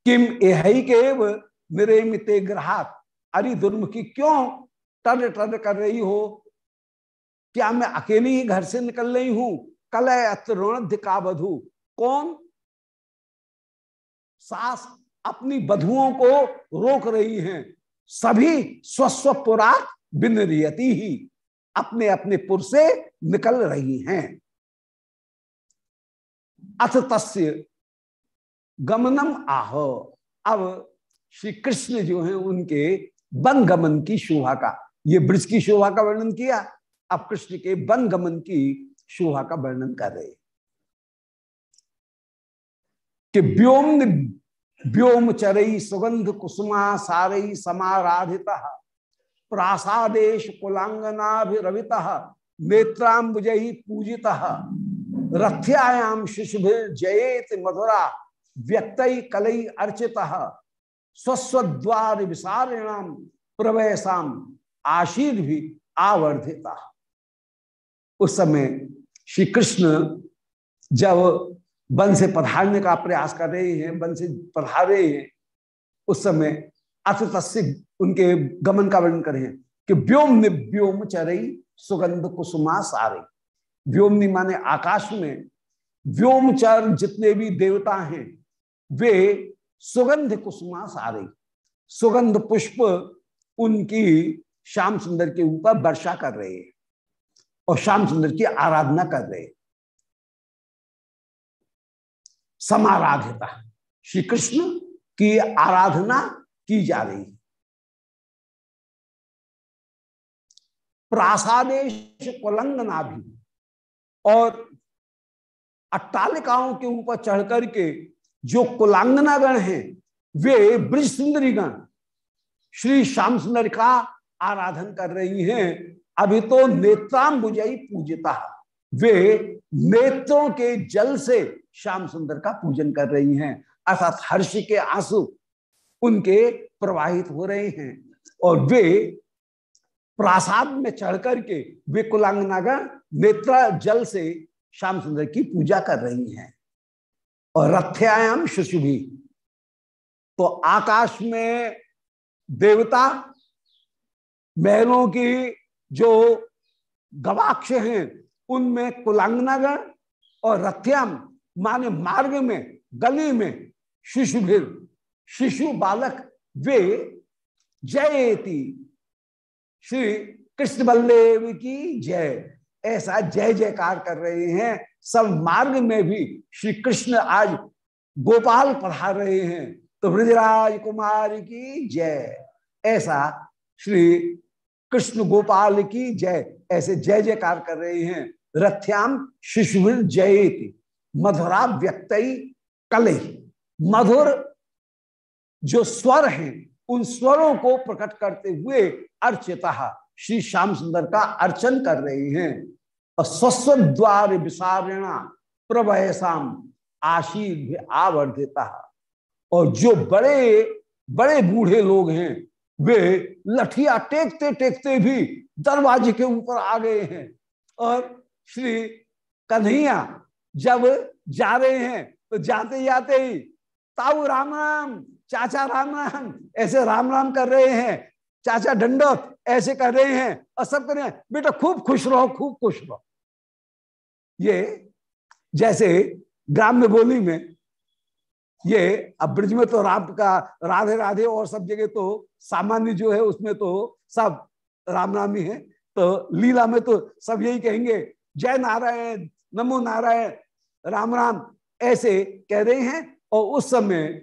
किम एहि केव निरेमिते ग्राहक। अरे दुर्मुखी क्यों टर टर कर रही हो? क्या मैं अकेली ही घर से निकल रही हूँ? कल अतरुण बधु कौन? सास अपनी बधुओं को रोक रही हैं। सभी स्वस्व पुरा बिनरियति ही अपने अपने पुर से निकल रही हैं। अथ तस्य गमनम आह। अब श्री कृष्ण जो है, उनके वन गमन की शोभा का, ये ब्रज की शोभा का वर्णन किया। अब कृष्ण के वन गमन की शोभा का वर्णन कर रहे कि व्योम व्योम चरई सुगंध कुसुमा सारई समाराधिता। प्रासादेश कुलांगनाभिरवित। नेत्राबुज पूजिता। रथ्यायाम शिशुभिर जयेत मधुरा व्यक्त कलई अर्चिता। स्वस्वद्वार विसारिणाम प्रवयसाम आशीर भी आवर्धिता। उस समय श्री कृष्ण जब वन से पधारने का प्रयास कर रहे हैं वन से पधार रहे हैं। उस समय अथ तस्य उनके गमन का वर्णन करें। कि व्योम व्योम चरई सुगंध कुसुमा सारे व्योमनी माने आकाश में। व्योमचर जितने भी देवता हैं, वे सुगंध कुसुमा सारे सुगंध पुष्प उनकी श्याम सुंदर के ऊपर वर्षा कर रहे हैं और श्याम सुंदर की आराधना कर रहे समाराधिता। श्री कृष्ण की आराधना की जा रही है। प्रासादेश कुलंगना भी और अट्टालिकाओं के ऊपर चढ़ करके जो कुलांगनागण हैं, वे ब्रज सुंदरी गण श्री श्याम सुंदर का आराधन कर रही हैं। अभी तो नेत्राम पूजता वे नेत्रों के जल से श्याम सुंदर का पूजन कर रही हैं, अर्थात हर्ष के आँसू उनके प्रवाहित हो रहे हैं और वे प्रासाद में चढ़ करके वे कुलांगनागण नेत्रा जल से श्याम सुंदर की पूजा कर रही हैं। और रथ्यायाम भी तो आकाश में देवता महलों की जो गवाक्ष हैं उनमें कुलांगनागण और रथ्याम, माने मार्ग में, गली में शिशुभिर, शिशु बालक, वे जयती। श्री कृष्ण बलदेव की जय। ऐसा जय जयकार कर रहे हैं। सब मार्ग में भी श्री कृष्ण आज गोपाल पढ़ा रहे हैं। तो ब्रजराज कुमार की जय। ऐसा श्री कृष्ण गोपाल की जय। ऐसे जय जयकार कर रहे हैं। रथ्याम शिशु जयति। मधुरा व्यक्त कले। मधुर जो स्वर हैं, उन स्वरों को प्रकट करते हुए अर्चिता श्री श्याम सुंदर का अर्चन कर रहे हैं। और स्वस्व द्वार विसारणा प्रभयसाम आशीर आवर्धिता। और जो बड़े बड़े बूढ़े लोग हैं, वे लठिया टेकते टेकते भी दरवाजे के ऊपर आ गए हैं। और श्री कन्हैया जब जा रहे हैं तो जाते जाते ही, ताऊ राम राम, चाचा राम राम, ऐसे राम राम कर रहे हैं, चाचा दंडक ऐसे कर रहे हैं, और सब कर रहे हैं। बेटा, खूब खुश रहो, खूब खुश रहो। ये जैसे ग्राम्य बोली में, ये अब ब्रिज में तो राम का, राधे राधे और सब जगह तो सामान्य जो है, उसमें तो सब राम राम ही है। तो लीला में तो सब यही कहेंगे जय नारायण, नमो नारायण, राम राम, ऐसे कह रहे हैं। और उस समय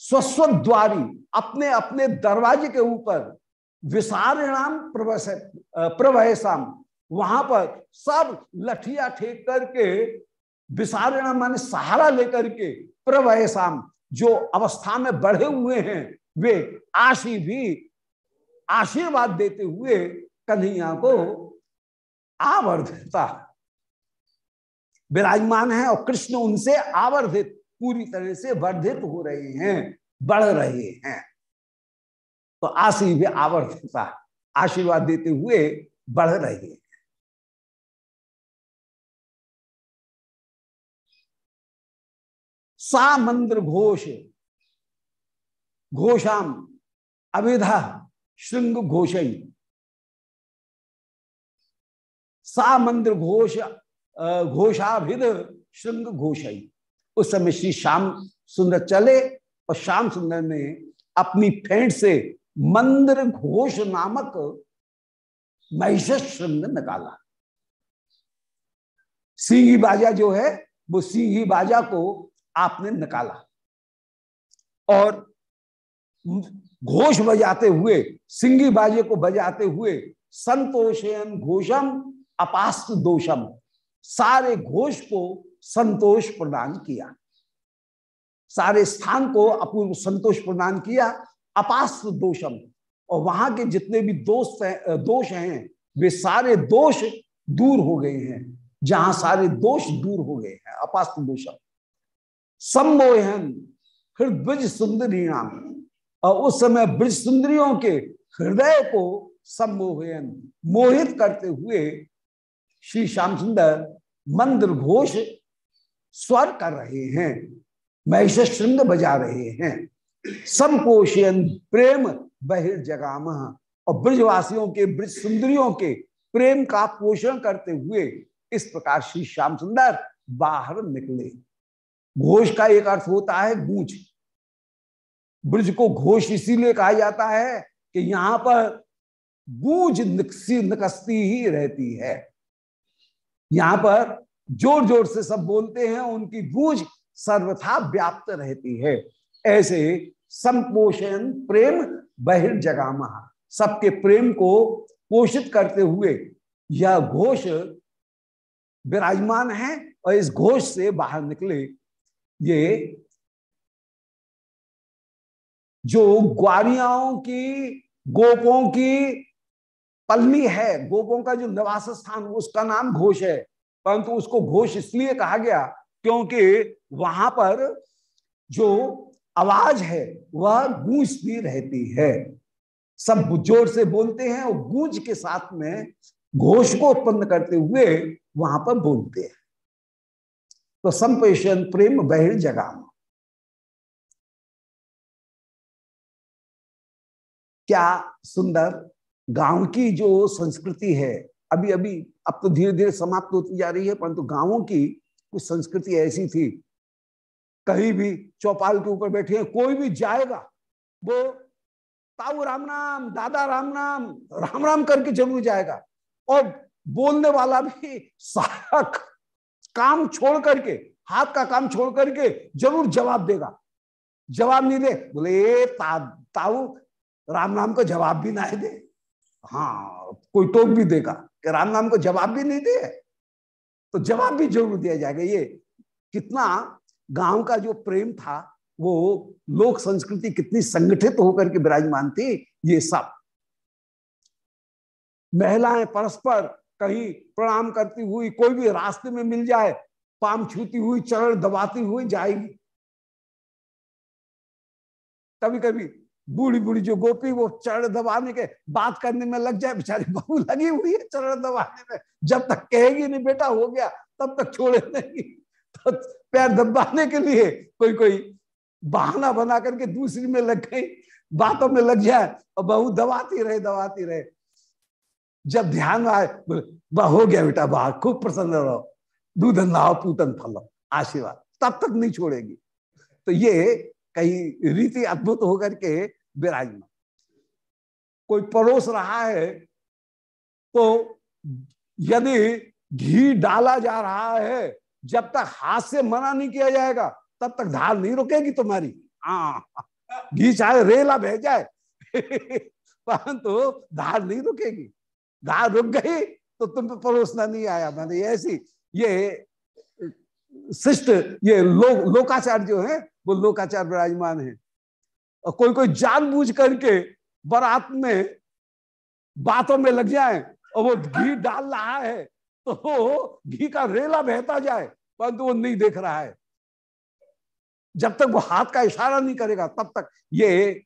स्वस्व द्वारी अपने अपने दरवाजे के ऊपर विसारिणाम प्रवहसाम वहाँ पर सब लठिया ठेक करके विसारिणाम माने सहारा लेकर के प्रवहसाम जो अवस्था में बढ़े हुए हैं, वे आशी भी आशीर्वाद देते हुए कन्हैया को आवर्धिता विराजमान है और कृष्ण उनसे आवर्धित, पूरी तरह से वर्धित हो रहे हैं, बढ़ रहे हैं। तो आशी भी आवर्धिता, आशीर्वाद देते हुए बढ़ रहे हैं। सा मंत्र घोष, घोषाम, अविधा श्रृंग घोषई। सा मंत्र घोष घोषाभिद श्रृंग घोषई। उस समय श्री श्याम सुंदर चले और श्याम सुंदर ने अपनी फेंट से मंदिर घोष नामक महिष श्रृंग निकाला। सिंही बाजा जो है, वो सिंही बाजा को आपने निकाला। और घोष बजाते हुए, सिंगी बाजे को बजाते हुए, संतोषयन घोषम, अपास्त दोषम सारे घोष को संतोष प्रदान किया। सारे स्थान को अपूर्व संतोष प्रदान किया अपास्त दोषम। और वहाँ के जितने भी दोस्त हैं दोष हैं, वे सारे दोष दूर हो गए हैं। जहाँ सारे दोष दूर हो गए हैं अपास्त दोषम। सम्मोहन फिर ब्रज सुंदरी नाम और उस समय ब्रज सुंदरियों के हृदय को सम्मोहन मोहित करते हुए श्री श्याम सुंदर मंत्र घोष स्वर कर रहे हैं। महिष श्रृंग बजा रहे हैं। संपोषयन प्रेम बहिर्जगाम। और ब्रजवासियों के, ब्रज सुंदरियों के प्रेम का पोषण करते हुए इस प्रकार श्री श्याम सुंदर बाहर निकले। घोष का एक अर्थ होता है गूंज। ब्रज को घोष इसीलिए कहा जाता है कि यहाँ पर गूंज निकसी निकसती ही रहती है। यहाँ पर ज़ोर ज़ोर से सब बोलते हैं, उनकी गूंज सर्वथा व्याप्त रहती है। ऐसे संपोषण, प्रेम, बहिर्जगामा, सबके प्रेम को पोषित करते हुए यह घोष विराजमान है और इस घोष से बाहर निकले। ये जो ग्वारियाओं की, गोपों की पलनी है गोपों का जो निवास स्थान, उसका नाम घोष है। परंतु उसको घोष इसलिए कहा गया क्योंकि वहाँ पर जो आवाज़ है, वह गूंजती रहती है। सब ज़ोर से बोलते हैं और गूंज के साथ में घोष को उत्पन्न करते हुए वहाँ पर बोलते हैं। तो संपेशन प्रेम बहिर्जगाम क्या सुंदर गाँव की जो संस्कृति है अभी अभी अब तो धीरे धीरे समाप्त होती जा रही है परंतु गाँवों की कुछ संस्कृति ऐसी थी। कहीं भी चौपाल के ऊपर बैठे हैं कोई भी जाएगा वो ताऊ राम नाम दादा राम नाम राम राम करके ज़रूर जाएगा। और बोलने वाला भी सारा काम छोड़ करके हाथ का काम छोड़ करके ज़रूर जवाब देगा। जवाब नहीं दे बोले ता, ताऊ राम राम का जवाब भी ना दे। हाँ कोई टोक भी देगा। कि राम नाम को जवाब भी नहीं दे तो जवाब भी ज़रूर दिया जाएगा। ये कितना गाँव का जो प्रेम था, वो लोक संस्कृति कितनी संगठित होकर के विराजमान थी, ये सब। महिलाएँ परस्पर कहीं प्रणाम करती हुई, कोई भी रास्ते में मिल जाए, पाम छूती हुई, चरण दबाती हुई जाएगी। कभी कभी बूढ़ी बूढ़ी जो गोपी, वो चरण दबाने के बात करने में लग जाए, बेचारी बहू लगी हुई है चरण दबाने में। जब तक कहेगी नहीं, बेटा, हो गया, तब तक छोड़े नहीं। तो पैर दबाने के लिए कोई कोई बहाना बना करके दूसरी में लग गई, बातों में लग जाए, और बहू दबाती रहे दबाती रहे। जब ध्यान आए, बोले हो गया बेटा बाहर खूब प्रसन्न रहो। दूध नाव पूतन फलो आशीर्वाद। तब तक नहीं छोड़ेगी। तो ये कहीं रीति अद्भुत होकर के विराजमान। कोई परोस रहा है तो यदि घी डाला जा रहा है, जब तक हाथ से मना नहीं किया जाएगा, तब तक धार नहीं रुकेगी तुम्हारी। हाँ घी चाहे रेला बह जाए, परंतु धार नहीं रुकेगी। धार रुक गई तो तुम पे परोसना नहीं आया। मैंने ऐसी, ये शिष्ट ये लो, लोकाचार जो है वो लोकाचार विराजमान है। और कोई कोई जानबूझ करके बारात में बातों में लग जाए और वो घी डाल रहा है तो घी का रेला बहता जाए परंतु वो नहीं देख रहा है। जब तक वो हाथ का इशारा नहीं करेगा तब तक ये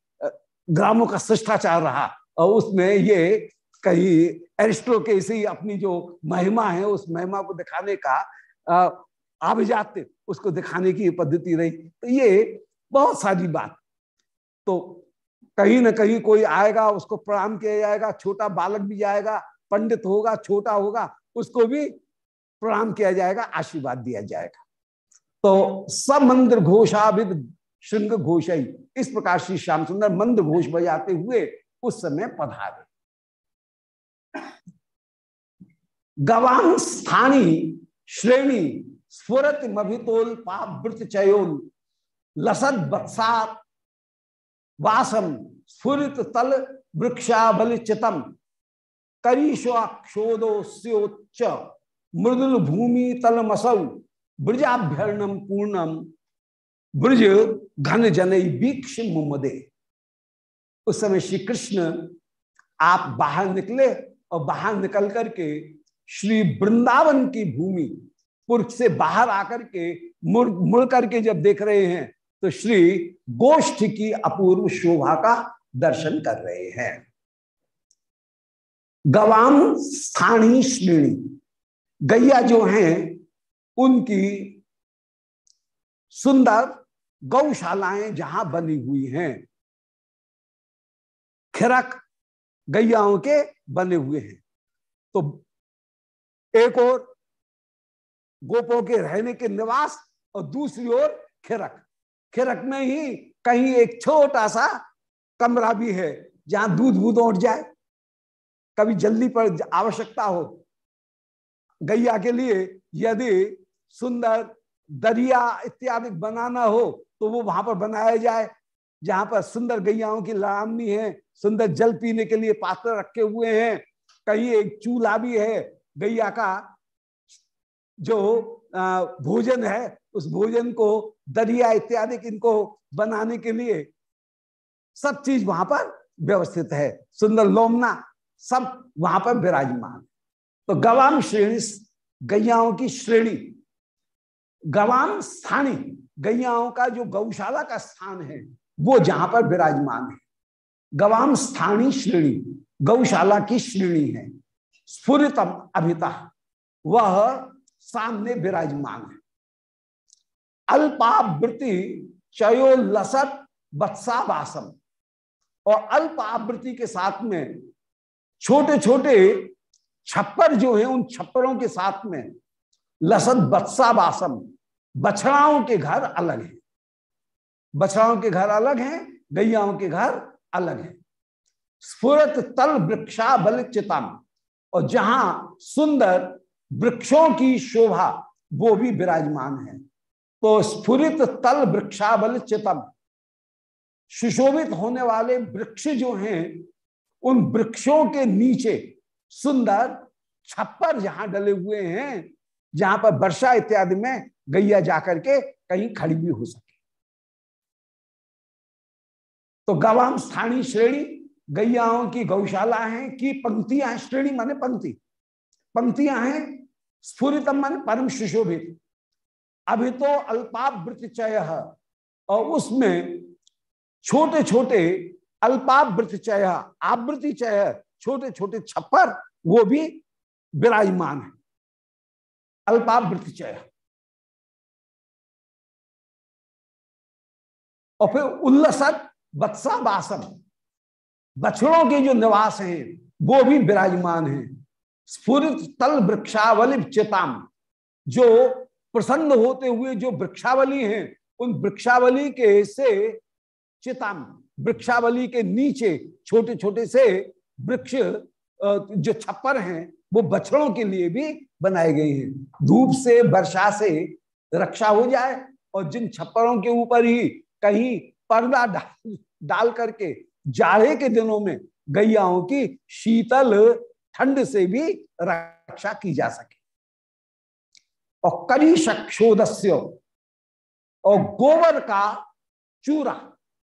ग्रामों का शिष्टाचार रहा। और उसमें ये कहीं एरिस्टो के इसी अपनी जो महिमा है उस महिमा को दिखाने का आभिजात्य उसको दिखाने की पद्धति रही तो ये बहुत सारी बात। तो कहीं ना कहीं कोई आएगा, उसको प्रणाम किया जाएगा, छोटा बालक भी जाएगा पंडित होगा, छोटा होगा, उसको भी प्रणाम किया जाएगा, आशीर्वाद दिया जाएगा। तो सब मंदिर घोषाभिद श्रृंग घोष इस प्रकार श्री श्याम सुंदर मंद घोष बजाते हुए उस समय पधारे। गवान स्थानी श्रेणी स्फुरत मभितोल पावृत चयोल लसद बत्सात वासम, स्फुरित तल वृक्षाबल चितम करीशोक्षोदोस्योच्च मृदुल भूमि तल मसौ ब्रजाभ्यरणम पूर्णम ब्रज घन जनई बीक्ष मुमदे। उस समय श्री कृष्ण आप बाहर निकले और बाहर निकल करके श्री वृंदावन की भूमि पुरख से बाहर आकर के मुड़ मुड़ करके जब देख रहे हैं तो श्री गोष्ठ की अपूर्व शोभा का दर्शन कर रहे हैं। गवाम स्थानी श्रेणी, गैया जो हैं, उनकी सुंदर गौशालाएँ जहाँ बनी हुई हैं, खिरक गैयाओं के बने हुए हैं। तो एक और गोपों के रहने के निवास और दूसरी ओर खिरक। खिरक में ही कहीं एक छोटा सा कमरा भी है, जहाँ दूध बूध उठ जाए। कभी जल्दी पर आवश्यकता हो। गैया के लिए यदि सुंदर दरिया इत्यादि बनाना हो तो वो वहाँ पर बनाया जाए, जहाँ पर सुंदर गैयाओं की लड़ामनी है, सुंदर जल पीने के लिए पात्र रखे हुए हैं। कहीं एक चूल्हा भी है, गैया का जो भोजन है, उस भोजन को दरिया इत्यादि इनको बनाने के लिए सब चीज़ वहाँ पर व्यवस्थित है। सुंदर लोमना सब वहाँ पर विराजमान। तो गवाम श्रेणी, गैयाओं की श्रेणी, गवाम स्थानी, गैयाओं का जो गौशाला का स्थान है, वो जहाँ पर विराजमान है। गवाम स्थानी श्रेणी, गौशाला की श्रेणी है। स्फुरितम अभिता, वह सामने विराजमान है। अल्पावृति चयो लसत बत्सावासम। और अल्प आवृत्ति के साथ में छोटे छोटे छप्पर जो है, उन छप्परों के साथ में लसत बत्सावासम। बछड़ाओं के घर अलग है। बछड़ाओं के घर अलग हैं, गैयाओं के घर अलग है। स्फुरत तल वृक्षा बल चितम। और जहाँ सुंदर वृक्षों की शोभा, वो भी विराजमान है। तो स्फुरित तल वृक्षाबल चितम। सुशोभित होने वाले वृक्ष जो हैं, उन वृक्षों के नीचे सुंदर छप्पर जहाँ डले हुए हैं, जहाँ पर वर्षा इत्यादि में गैया जाकर के कहीं खड़ी भी हो सके। तो गवाम स्थानीय श्रेणी, गैयाओं की गौशाला है, की पंक्तियाँ श्रेणी माने पंक्ति। पंक्तियाँ हैं, स्फुरितम माने परम सुशोभित। अभी तो अल्पावृत चय और उसमें छोटे छोटे अल्पावृत चय आवृति चय छोटे छोटे छप्पर, वो भी विराजमान है। अल्पावृत चय और फिर उल्लसत बत्सा बासम बछड़ों के जो निवास हैं, वो भी विराजमान हैं। स्फुरित तल वृक्षावली चेताम जो प्रसन्न होते हुए जो वृक्षावली हैं, उन वृक्षावली के से चिताम, वृक्षावली के नीचे छोटे छोटे से वृक्ष जो छप्पर हैं, वो बछड़ों के लिए भी बनाए गए हैं। धूप से, वर्षा से रक्षा हो जाए और जिन छप्परों के ऊपर ही कहीं पर्दा डाल डाल करके जाड़े के दिनों में गैयाओं की शीतल ठंड से भी रक्षा की जा सके। और करी शक्षोदस्य और गोबर का चूरा,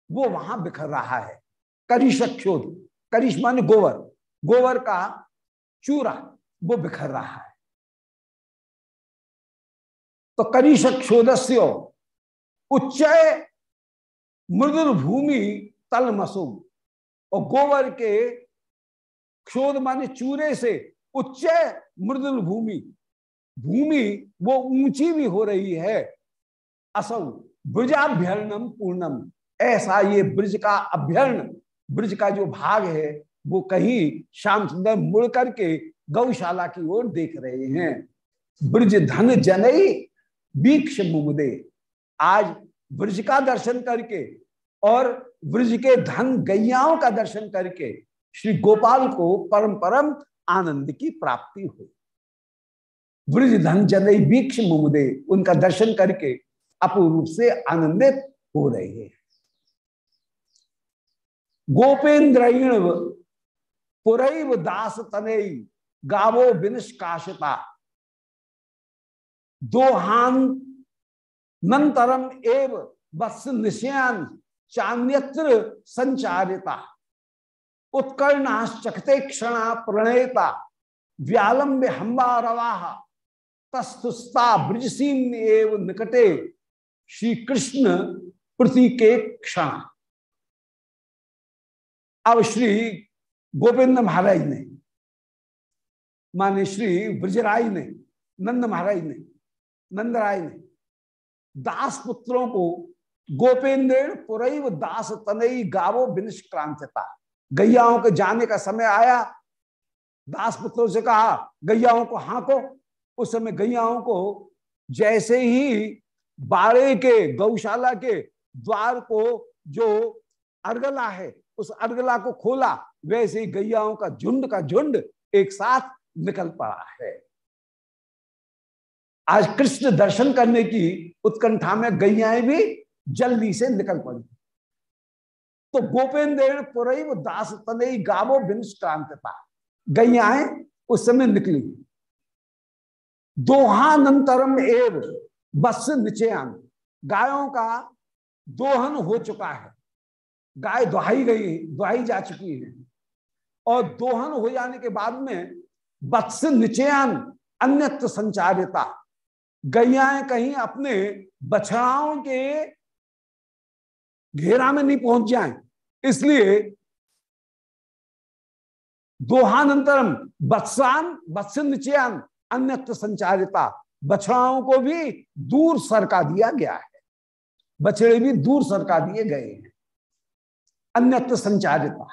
वो वहाँ बिखर रहा है। करी शक्षोद करिश मान गोबर गोबर का चूरा, वो बिखर रहा है। तो करी शक्षोदस्य उच्च मृदुर भूमि तल मसूम, और गोबर के क्षोध माने चूरे से, उच्च मृदुल भूमि। भूमि वो ऊँची भी हो रही है। असौ ब्रजाभ्यरणम पूर्णम ऐसा ये ब्रज का अभ्यरण, ब्रज का जो भाग है, वो कहीं श्याम सुंदर मुड़ करके गौशाला की ओर देख रहे हैं। ब्रज धन जनई बीक्ष मुमुदे। आज ब्रज का दर्शन करके और ब्रज के धन गैयाओं का दर्शन करके श्री गोपाल को परम परम आनंद की प्राप्ति हुई। ब्रज धन जनई बीक्ष मुमुदे, उनका दर्शन करके अपूर्व रूप से आनंदित हो रहे हैं। गोपेन्द्र पुरैव दास तनई गावो विनिष्काशता दोहान नंतरम एव बस निशयान चान्यत्र संचारिता। उत्कर्णाश्चकते क्षणा प्रणयता हम्बा रवाह तस्तुस्ता ब्रजसीम एव निकटे श्री कृष्ण प्रतीके क्षण। अब श्री गोविंद महाराज ने माने श्री ब्रजराय ने, नंद महाराज ने, नंदराय ने दास पुत्रों को गोपेंद्र पुरैव दास तनई गावो विनिष्क्रांतता गैयाओं के जाने का समय आया। दास पुत्रों से कहा, गैयाओं को हाँको। उस समय गैयाओं को जैसे ही बाड़े के, गौशाला के द्वार को जो अर्गला है, उस अर्गला को खोला, वैसे ही गैयाओं का झुंड का झुंड एक साथ निकल पड़ा है। आज कृष्ण दर्शन करने की उत्कंठा में गैयाएँ भी जल्दी से निकल पड़ी। तो गोपेंद्र पुरैव दास तनई गावो विनिष्क्रांतता गैयाएँ उस समय निकली। दोहानंतरम एव बस नीचे निचयान। गायों का दोहन हो चुका है। गाय दुहाई गई, दुहाई जा चुकी है। और दोहन हो जाने के बाद में बत्स निचयान अन्यत्र संचारिता। गैयाएँ कहीं अपने बछड़ाओं के घेरा में नहीं पहुँच जाए। इसलिए दोहानंतरम बत्सान बत्स निचयान, अन्यत्र संचारिता, बछड़ाओं को भी दूर सरका दिया गया है। बछड़े भी दूर सरका दिए गए हैं। अन्यत्र संचारिता।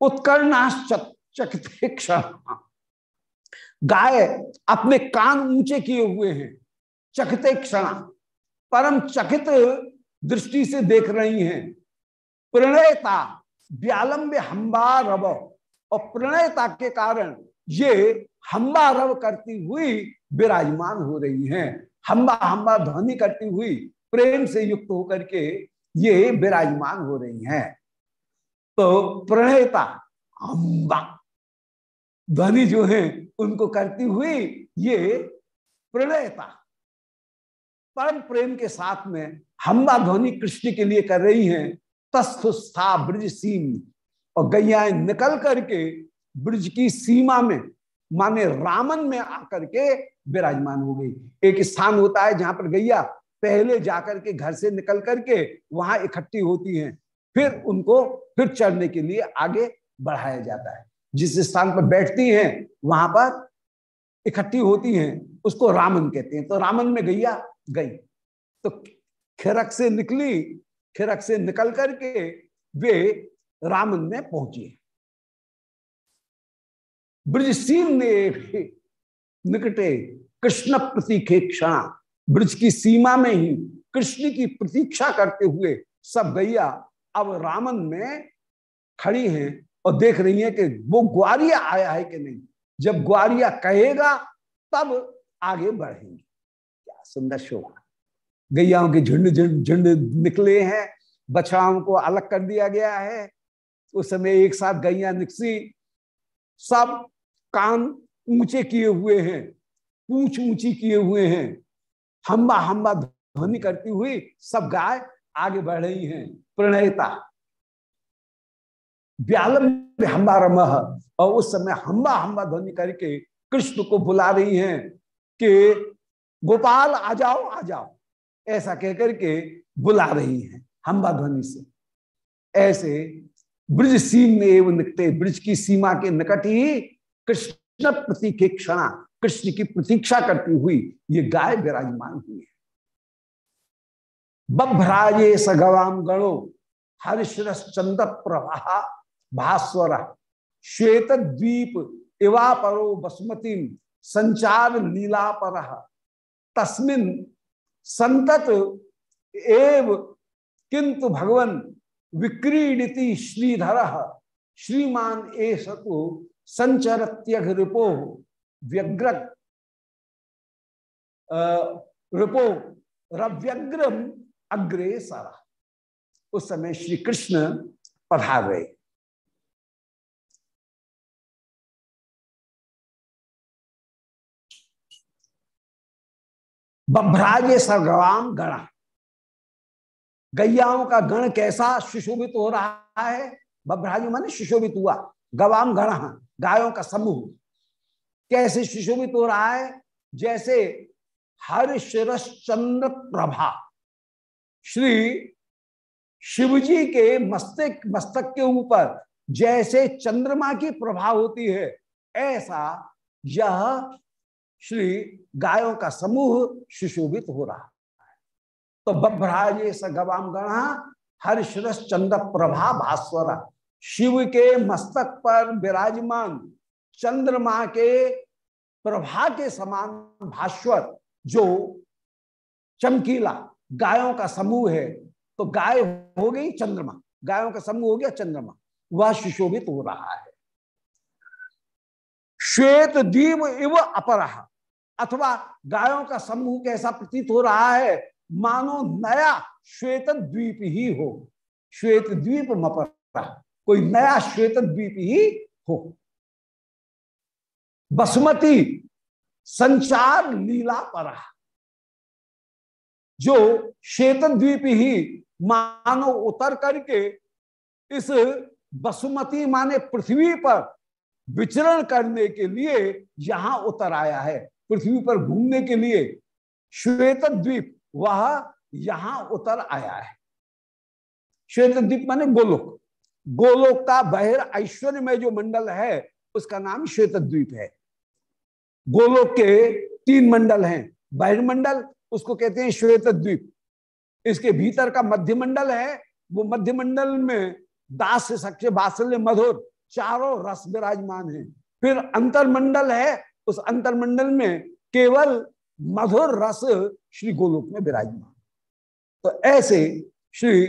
उत्कर्णाश्चकते क्षण गाय अपने कान ऊँचे किए हुए हैं। चकते क्षण परम चकित दृष्टि से देख रही हैं। प्रणयता व्यालंब हम्बा रव। और प्रणयता के कारण ये हम्बा रव करती हुई विराजमान हो रही हैं। हम्बा हम्बा ध्वनि करती हुई प्रेम से युक्त होकर के ये विराजमान हो रही हैं। तो प्रणयता अम्बा ध्वनि जो है, उनको करती हुई ये प्रणयता, परम प्रेम के साथ में हम्बा ध्वनि कृष्ण के लिए कर रही हैं तस्थुस्था ब्रज सीम। और गैया निकल करके ब्रज की सीमा में, माने रामन में आकर के विराजमान हो गई। एक स्थान होता है जहाँ पर गैया पहले जाकर के घर से निकल करके वहाँ इकट्ठी होती हैं। फिर उनको, फिर चढ़ने के लिए आगे बढ़ाया जाता है। जिस स्थान पर बैठती हैं, वहाँ पर इकट्ठी होती हैं, उसको रामन कहते हैं। तो रामन में गैया गई। तो खिरक से निकली खिरक से निकल करके वे रामन में पहुँची। ब्रजसीन ने निकटे कृष्ण प्रतीक्षे क्षण, ब्रज की सीमा में ही कृष्ण की प्रतीक्षा करते हुए सब गैया अब रामन में खड़ी हैं और देख रही हैं कि वो ग्वारिया आया है कि नहीं। जब ग्वारिया कहेगा, तब आगे बढ़ेंगे। क्या सुंदर शोभा। गैयाओं के झुंड झुंड झुंड निकले हैं, बछड़ाओं को अलग कर दिया गया है। उस समय एक साथ गैया निकसी, सब कान ऊँचे किए हुए हैं, पूछ ऊँची किए हुए हैं। हम्बा हम्बा ध्वनि करती हुई सब गाय आगे बढ़ रही हैं, प्रणयता। व्यालम हम्बा रम और उस समय हम्बा हम्बा ध्वनि करके कृष्ण को बुला रही हैं कि, गोपाल आ जाओ आ जाओ। ऐसा कहकर के बुला रही हैं हम्बा ध्वनि से। ऐसे ब्रिज सीम में एवं निकटे, ब्रज की सीमा के निकट ही कृष्ण प्रतीक्षणा कृष्ण की प्रतीक्षा करती हुई ये गाय विराजमान हुई है। बभ्राजे सगवाम गणो हरिश्रस चंद प्रभा भास्वर, श्वेत द्वीप इवा परो बसुमती, संचार लीला पर तस्मिन संतत एव किंतु भगवन विक्रीडिति श्रीधर। श्रीमान ए सतु संचरत्यघ रिपो व्यग्र रिपो रव्यग्रम अग्रे सारा। उस समय श्री कृष्ण पधार। गए बभ्राजे सरगवाम गणा। गैयाओं का गण कैसा सुशोभित हो रहा है? बभ्राजी माने सुशोभित हुआ। गवाम गण, गायों का समूह। कैसे सुशोभित हो रहा है? जैसे हर शिरस चंद्र प्रभा। श्री शिवजी के मस्तक मस्तक के ऊपर जैसे चंद्रमा की प्रभा होती है, ऐसा यह श्री गायों का समूह सुशोभित हो रहा है। तो बभ्राजे स गवाम गणा हर्षरस चंद्र प्रभा भास्वर, शिव के मस्तक पर विराजमान, चंद्रमा के प्रभा के समान भास्वर, जो चमकीला गायों का समूह है। तो गाय हो गई चंद्रमा, गायों का समूह हो गया चंद्रमा, वह सुशोभित हो रहा है। श्वेत दीप इव अपरहा अथवा गायों का समूह कैसा प्रतीत हो रहा है, मानो नया श्वेत द्वीप ही हो। श्वेत द्वीप मपर, कोई नया श्वेत द्वीप ही हो। बसमती, संचार लीला पर, जो श्वेत द्वीप ही मानो उतर करके इस बसुमती माने पृथ्वी पर विचरण करने के लिए यहाँ उतर आया है। पृथ्वी पर घूमने के लिए श्वेत द्वीप वह यहाँ उतर आया है। श्वेत द्वीप माने गोलोक। गोलोक का बहिर ऐश्वर्य में जो मंडल है, उसका नाम श्वेत द्वीप है। गोलोक के तीन मंडल हैं। बहिर्मंडल उसको कहते हैं श्वेत द्वीप इसके भीतर का मध्य मंडल है, वो मध्य मंडल में दास सक्ष बात्सल्य मधुर, चारों रस विराजमान है। फिर अंतरमंडल है उस अंतरमंडल में केवल मधुर रस श्री गोलोक में विराजमान। तो ऐसे श्री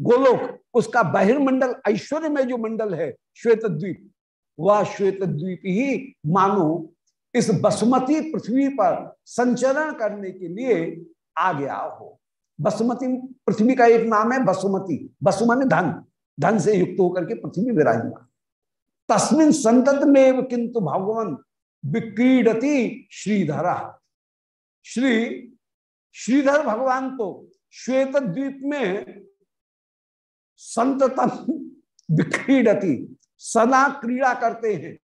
गोलोक, उसका बहिर्मंडल, ऐश्वर्य में जो मंडल है श्वेत द्वीप वह श्वेत द्वीप ही मानो इस बसुमती पृथ्वी पर संचरण करने के लिए आ गया हो। बसुमती पृथ्वी का एक नाम है बसुमती। बसुमन धन। धन से युक्त होकर के पृथ्वी विराजमान। तस्मिन संतत में किंतु भगवान विक्रीडती श्रीधर। श्री, श्रीधर भगवान तो श्वेत द्वीप में संततम विक्रीडती, सदा क्रीड़ा करते हैं।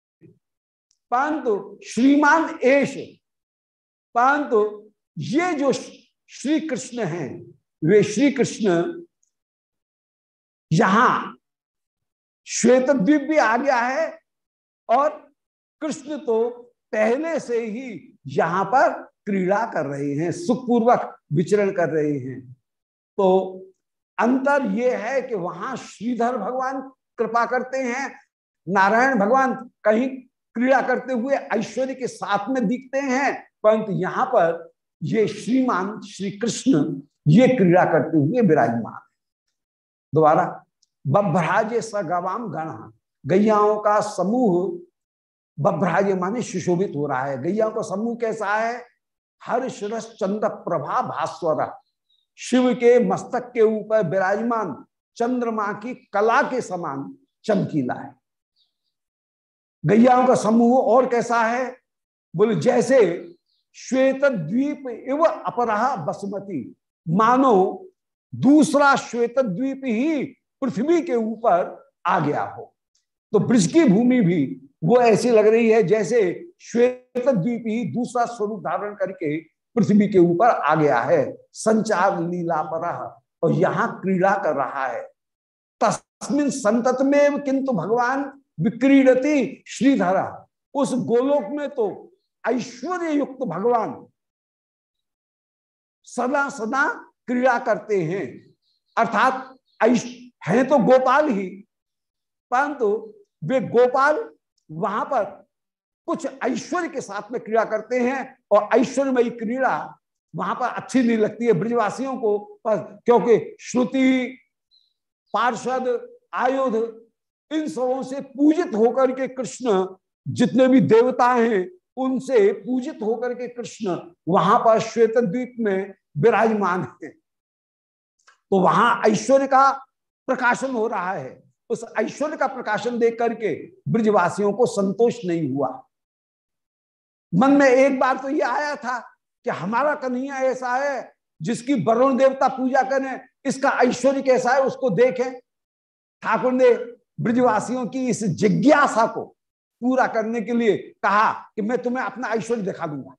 परंतु श्रीमान एश, परंतु ये जो श्री कृष्ण हैं, वे श्री कृष्ण यहाँ श्वेत द्वीप भी आ गया है और कृष्ण तो पहले से ही यहाँ पर क्रीड़ा कर रहे हैं, सुखपूर्वक विचरण कर रहे हैं। तो अंतर यह है कि वहाँ श्रीधर भगवान कृपा करते हैं, नारायण भगवान कहीं क्रीड़ा करते हुए ऐश्वर्य के साथ में दिखते हैं, परंतु यहाँ पर ये श्रीमान श्री कृष्ण ये क्रीड़ा करते हुए विराजमान दोबारा, बभ्राजे स गवाम गण, गैयाओं का समूह बभ्राजे माने सुशोभित हो रहा है। गैया का समूह कैसा है? हर शिरस चंद्र प्रभा भास्वर। शिव के मस्तक के ऊपर विराजमान चंद्रमा की कला के समान चमकीला है। गैयाओं का समूह और कैसा है? बोले, जैसे श्वेत द्वीप इव अपराह बसमती। मानो दूसरा श्वेत द्वीप ही पृथ्वी के ऊपर आ गया हो। तो ब्रज की भूमि भी वो ऐसी लग रही है जैसे श्वेत द्वीप ही दूसरा स्वरूप धारण करके पृथ्वी के ऊपर आ गया है। संचार लीला पर और यहाँ क्रीड़ा कर रहा है। तस्मिन संतत में किंतु भगवान विक्रीडती श्रीधरा। उस गोलोक में तो ऐश्वर्य युक्त भगवान सदा सदा क्रीड़ा करते हैं। अर्थात है तो गोपाल ही, परंतु वे गोपाल वहाँ पर कुछ ऐश्वर्य के साथ में क्रीड़ा करते हैं और ऐश्वर्यमयी क्रीड़ा वहाँ पर अच्छी नहीं लगती है ब्रिजवासियों को, पर क्योंकि श्रुति, पार्षद, आयुध, इन सबों से पूजित होकर के कृष्ण जितने भी देवता हैं, उनसे पूजित होकर के कृष्ण वहाँ पर श्वेत द्वीप में विराजमान है। तो वहाँ ऐश्वर्य का प्रकाशन हो रहा है। उस ऐश्वर्य का प्रकाशन देख करके ब्रजवासियों को संतोष नहीं हुआ। मन में एक बार तो ये आया था कि हमारा कन्हैया ऐसा है, जिसकी वरुण देवता पूजा करें, इसका ऐश्वर्य कैसा है उसको देखें। ठाकुर ने ब्रजवासियों की इस जिज्ञासा को पूरा करने के लिए कहा कि मैं तुम्हें अपना ऐश्वर्य दिखा दूँगा।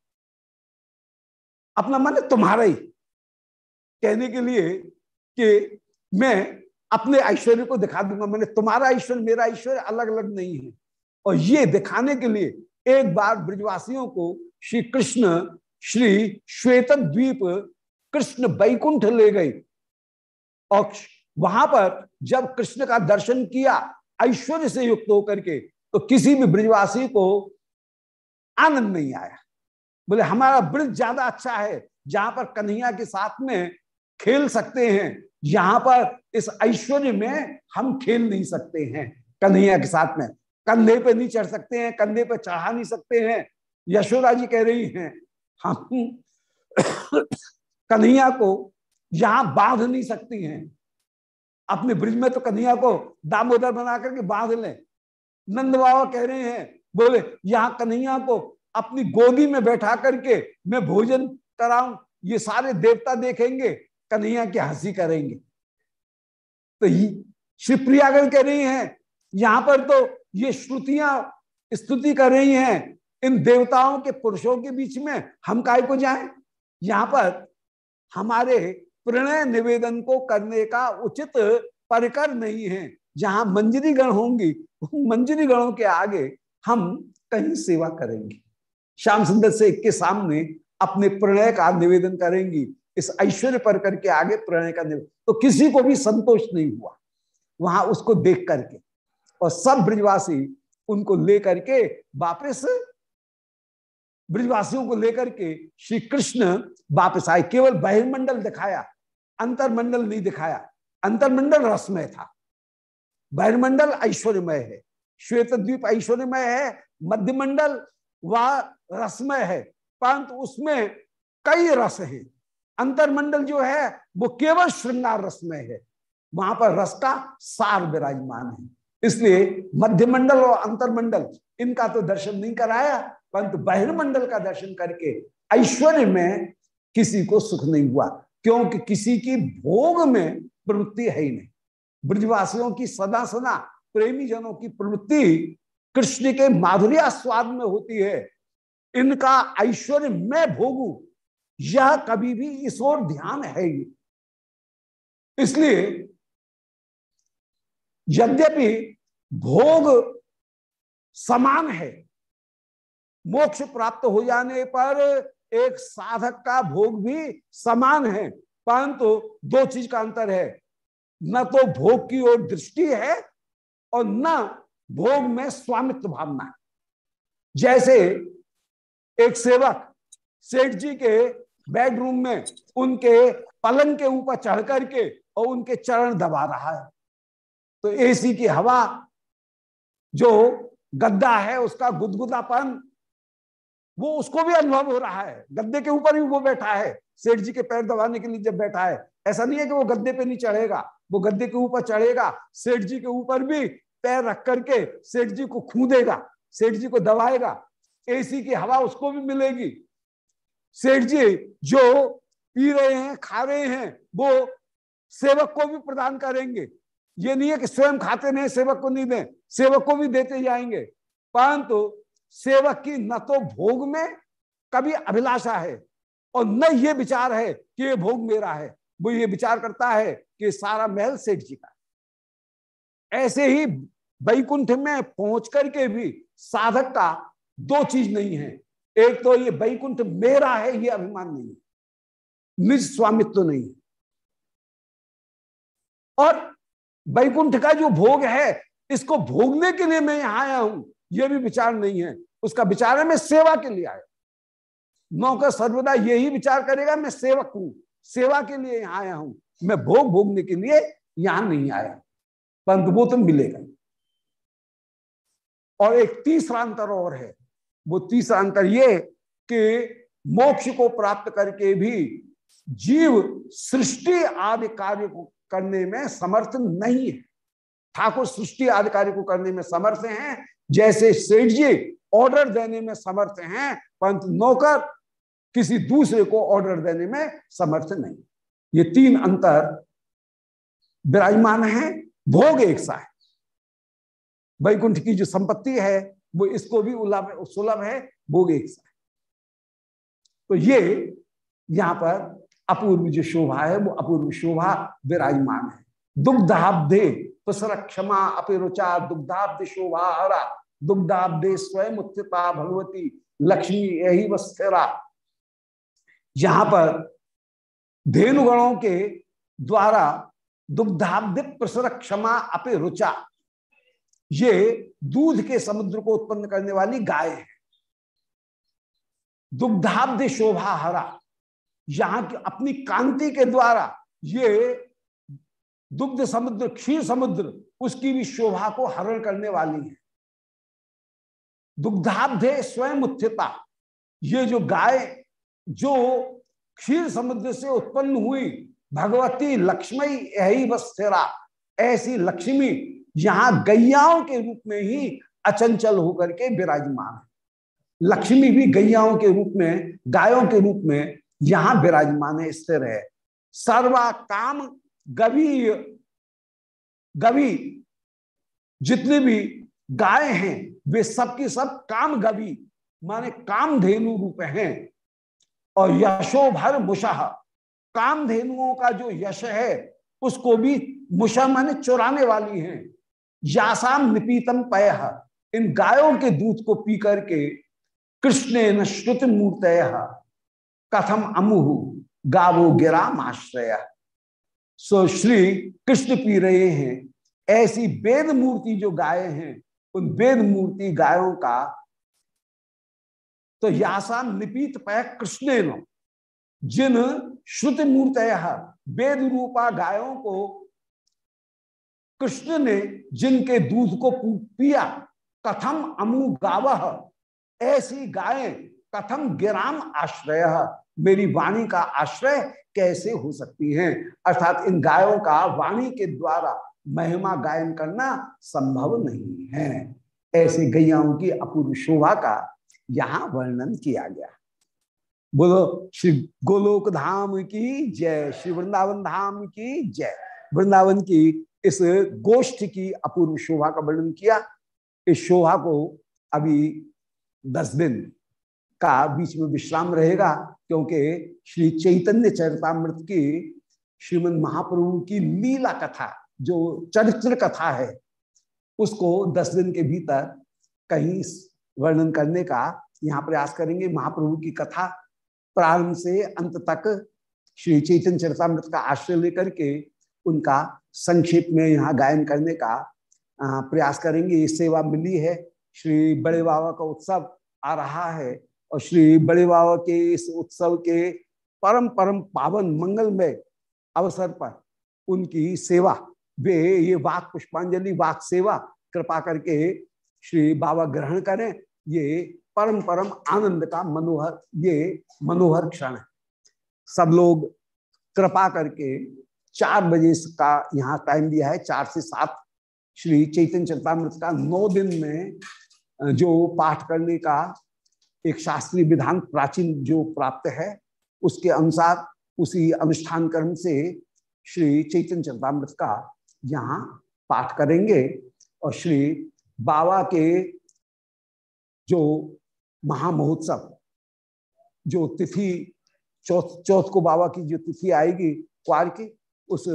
अपना मन तुम्हारा ही। कहने के लिए कि मैं अपने ऐश्वर्य को दिखा दूँगा मैंने, तुम्हारा ऐश्वर्य, मेरा ऐश्वर्य अलग अलग नहीं है। और ये दिखाने के लिए एक बार ब्रजवासियों को श्री कृष्ण, श्री श्वेत द्वीप, कृष्ण बैकुंठ ले गए। और वहाँ पर जब कृष्ण का दर्शन किया, ऐश्वर्य से युक्त होकर के तो किसी भी ब्रजवासी को आनंद नहीं आया। बोले, हमारा ब्रज ज़्यादा अच्छा है, जहाँ पर कन्हैया के साथ में खेल सकते हैं। यहाँ पर इस ऐश्वर्य में हम खेल नहीं सकते हैं। कन्हैया के साथ में। कंधे पे नहीं चढ़ सकते हैं, कंधे पे चढ़ा नहीं सकते हैं। यशोदा जी कह रही हैं, हम कन्हैया को यहाँ बाँध नहीं सकती हैं। अपने ब्रिज में तो कन्हैया को दामोदर बना करके बाँध लें। नंद बाबा कह रहे हैं, बोले, यहाँ कन्हैया को अपनी गोदी में बैठा करके मैं भोजन कराऊं, ये सारे देवता देखेंगे कन्हैया की हँसी करेंगे। तो श्री प्रियागण कह रही हैं, यहाँ पर तो ये श्रुतियाँ, स्तुति कर रही हैं, इन देवताओं के पुरुषों के बीच में हम काय को जाएँ? यहाँ पर हमारे प्रणय निवेदन को करने का उचित परिकर नहीं है। जहाँ मंजरी गण होंगी मंजरी गणों के आगे हम कहीं सेवा करेंगे। श्याम सुंदर से के सामने अपने प्रणय का निवेदन करेंगी। इस ऐश्वर्य पर करके आगे प्रणय का निवेदन तो किसी को भी संतोष नहीं हुआ। वहाँ उसको देख करके और सब ब्रिजवासी उनको लेकर के वापस, ब्रिजवासियों को लेकर के श्री कृष्ण वापस आए। केवल बहिर्मंडल दिखाया, अंतरमंडल नहीं दिखाया। अंतरमंडल रसमय था। बहिर्मंडल ऐश्वर्यमय है। श्वेत द्वीप ऐश्वर्यमय है। मध्यमंडल व रसमय है। परंतु उसमें कई रस हैं। अंतरमंडल जो है, वो केवल श्रृंगार रसमय है। वहाँ पर रस का सार विराजमान है। इसलिए मध्यमंडल और अंतरमंडल, इनका तो दर्शन नहीं कराया, परंतु बहिर्मंडल का दर्शन करके ऐश्वर्य में किसी को सुख नहीं हुआ, क्योंकि किसी की भोग में प्रवृत्ति है ही नहीं। ब्रजवासियों की सदा सदा प्रेमी जनों की प्रवृत्ति कृष्ण के माधुर्य स्वाद में होती है। इनका ऐश्वर्य मैं भोगू यह कभी भी इस ओर ध्यान है ही इसलिए यद्यपि भोग समान है, मोक्ष प्राप्त हो जाने पर एक साधक का भोग भी समान है, परंतु तो दो चीज़ का अंतर है। न तो भोग की ओर दृष्टि है और न भोग में स्वामित्व भावना है। जैसे एक सेवक सेठ जी के बेडरूम में उनके पलंग के ऊपर चढ़ करके और उनके चरण दबा रहा है। तो एसी की हवा जो गद्दा है, उसका गुदगुदापन, वो उसको भी अनुभव हो रहा है। गद्दे के ऊपर भी वो बैठा है। सेठ जी के पैर दबाने के लिए जब बैठा है, ऐसा नहीं है कि वो गद्दे पे नहीं चढ़ेगा, वो गद्दे के ऊपर चढ़ेगा, सेठ जी के ऊपर भी पैर रख करके सेठ जी को खूदेगा, सेठ जी को दबाएगा। एसी की हवा उसको भी मिलेगी। सेठ जी, जो पी रहे हैं, खा रहे हैं, वो सेवक को भी प्रदान करेंगे। ये नहीं है कि स्वयं खाते नहीं, सेवक को नहीं दें, सेवक को भी देते जाएँगे। परंतु सेवक की न तो भोग में कभी अभिलाषा है और न ये विचार है कि ये भोग मेरा है। वो ये विचार करता है कि सारा महल सेठ जी का ऐसे ही बैकुंठ में पहुँच करके भी साधक का दो चीज़ नहीं है। एक तो ये बैकुंठ मेरा है, ये अभिमान नहीं निज स्वामित्व नहीं और बैकुंठ का जो भोग है, इसको भोगने के लिए मैं यहाँ आया हूँ यह भी विचार नहीं है। उसका विचार है, मैं सेवा के लिए आया नौकर सर्वदा यही विचार करेगा, मैं सेवक हूँ, सेवा के लिए यहाँ आया हूँ। मैं भोग भोगने के लिए यहाँ नहीं आया। परंतु वो तो मिलेगा। और एक तीसरा अंतर और है वो तीसरा अंतर ये कि मोक्ष को प्राप्त करके भी जीव सृष्टि आदि कार्य को करने में समर्थ नहीं है। ठाकुर सृष्टि आदि कार्य को करने में समर्थ हैं, जैसे सेठ जी ऑर्डर देने में समर्थ हैं परंतु नौकर किसी दूसरे को ऑर्डर देने में समर्थ नहीं। ये तीन अंतर विराजमान है, भोग एक सा है। वैकुंठ की जो संपत्ति है वो इसको भी सुलभ है, भोग एक सा तो ये यहाँ पर अपूर्व जो शोभा है, वो अपूर्व शोभा विराजमान है। दुग्धाब्दे पुसर क्षमा अपिरुचा दुग्धाब्द शोभा हरा दुग्धाब्दे स्वयं उत्थिता भगवती, लक्ष्मी यही वस्थिरा यहाँ पर धेनुगणों के द्वारा दुग्धाब्द प्रसर क्षमा अपे रुचा ये दूध के समुद्र को उत्पन्न करने वाली गाय है। दुग्धाब्द शोभा हरा। यहाँ की अपनी कांति के द्वारा ये दुग्ध समुद्र, क्षीर समुद्र, उसकी भी शोभा को हरण करने वाली है। दुग्धाब्धे स्वयं उत्थिता। ये जो गाय, जो क्षीर समुद्र से उत्पन्न हुई, भगवती लक्ष्मी, यही बस्थिरा ऐसी लक्ष्मी यहाँ गैयाओं के रूप में ही अचंचल होकर के विराजमान है। लक्ष्मी भी गैयाओं के रूप में, गायों के रूप में यहाँ विराजमान है, स्थिर है। सर्वा काम गवी गवी, जितने भी गाय हैं, वे सब सबकी सब काम गवी, माने काम धेनु रूप हैं। और यशो भर मुशाह काम धेनुओं का जो यश है, उसको भी मुशा माने चुराने वाली हैं। यासाम निपीतम पय। इन गायों के दूध को पी करके कृष्ण न श्रुति मूर्त कथम अमुहु गावो गिराम आश्रय सो श्री कृष्ण पी रहे हैं। ऐसी वेद मूर्ति जो गाय हैं, उन वेद मूर्ति गायों का तो यासा निपीत पय कृष्ण जिन श्रुति मूर्त वेद रूपा गायों को कृष्ण ने जिनके दूध को पिया, कथम अमु गाव ऐसी गाय, कथम गिराम आश्रय। मेरी वाणी का आश्रय कैसे हो सकती हैं? अर्थात इन गायों का वाणी के द्वारा महिमा गायन करना संभव नहीं है। ऐसे गैयाओं की अपूर्व शोभा का यहाँ वर्णन किया गया। बोलो, श्री गोलोक धाम की जय, श्री वृंदावन धाम की जय। वृंदावन की इस गोष्ठ की अपूर्व शोभा का वर्णन किया। इस शोभा को अभी दस दिन का बीच में विश्राम रहेगा, क्योंकि श्री चैतन्य चरितमृत की श्रीमद महाप्रभु की लीला कथा, जो चरित्र कथा है, उसको दस दिन के भीतर कहीं वर्णन करने का यहाँ प्रयास करेंगे। महाप्रभु की कथा प्रारंभ से अंत तक श्री चैतन्य चरितमृत का आश्रय लेकर के उनका संक्षेप में यहाँ गायन करने का प्रयास करेंगे। ये सेवा मिली है। श्री बड़े बाबा का उत्सव आ रहा है और श्री बड़े बाबा के इस उत्सव के परम परम पावन मंगलमय अवसर पर उनकी सेवा, वे ये वाक पुष्पांजलि, वाक सेवा, कृपा करके श्री बाबा ग्रहण करें। ये परम परम आनंद का मनोहर, ये मनोहर क्षण है। सब लोग कृपा करके चार बजे का यहाँ टाइम दिया है, चार से सात श्री चैतन्य चरतामृत का नौ दिन में जो पाठ करने का एक शास्त्रीय विधान प्राचीन जो प्राप्त है, उसके अनुसार उसी अनुष्ठान कर्म से श्री चैतन्य चरतामृत का यहाँ पाठ करेंगे और श्री बाबा के जो महामहोत्सव, जो तिथि, चौथ चौथ को बाबा की जो तिथि आएगी, क्वार की उस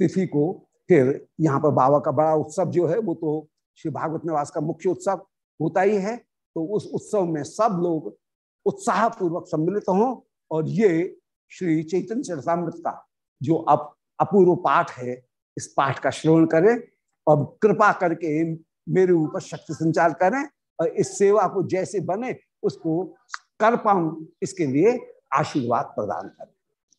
तिथि को फिर यहाँ पर बाबा का बड़ा उत्सव जो है वो तो श्री भागवत निवास का मुख्य उत्सव होता ही है। तो उस उत्सव में सब लोग उत्साह पूर्वक सम्मिलित हों और ये श्री चैतन्य चरतामृत का जो अप, अपूर्व पाठ है, इस पाठ का श्रवण करें और कृपा करके मेरे ऊपर शक्ति संचार करें और इस सेवा को जैसे बने उसको कर पाऊँ, इसके लिए आशीर्वाद प्रदान करें।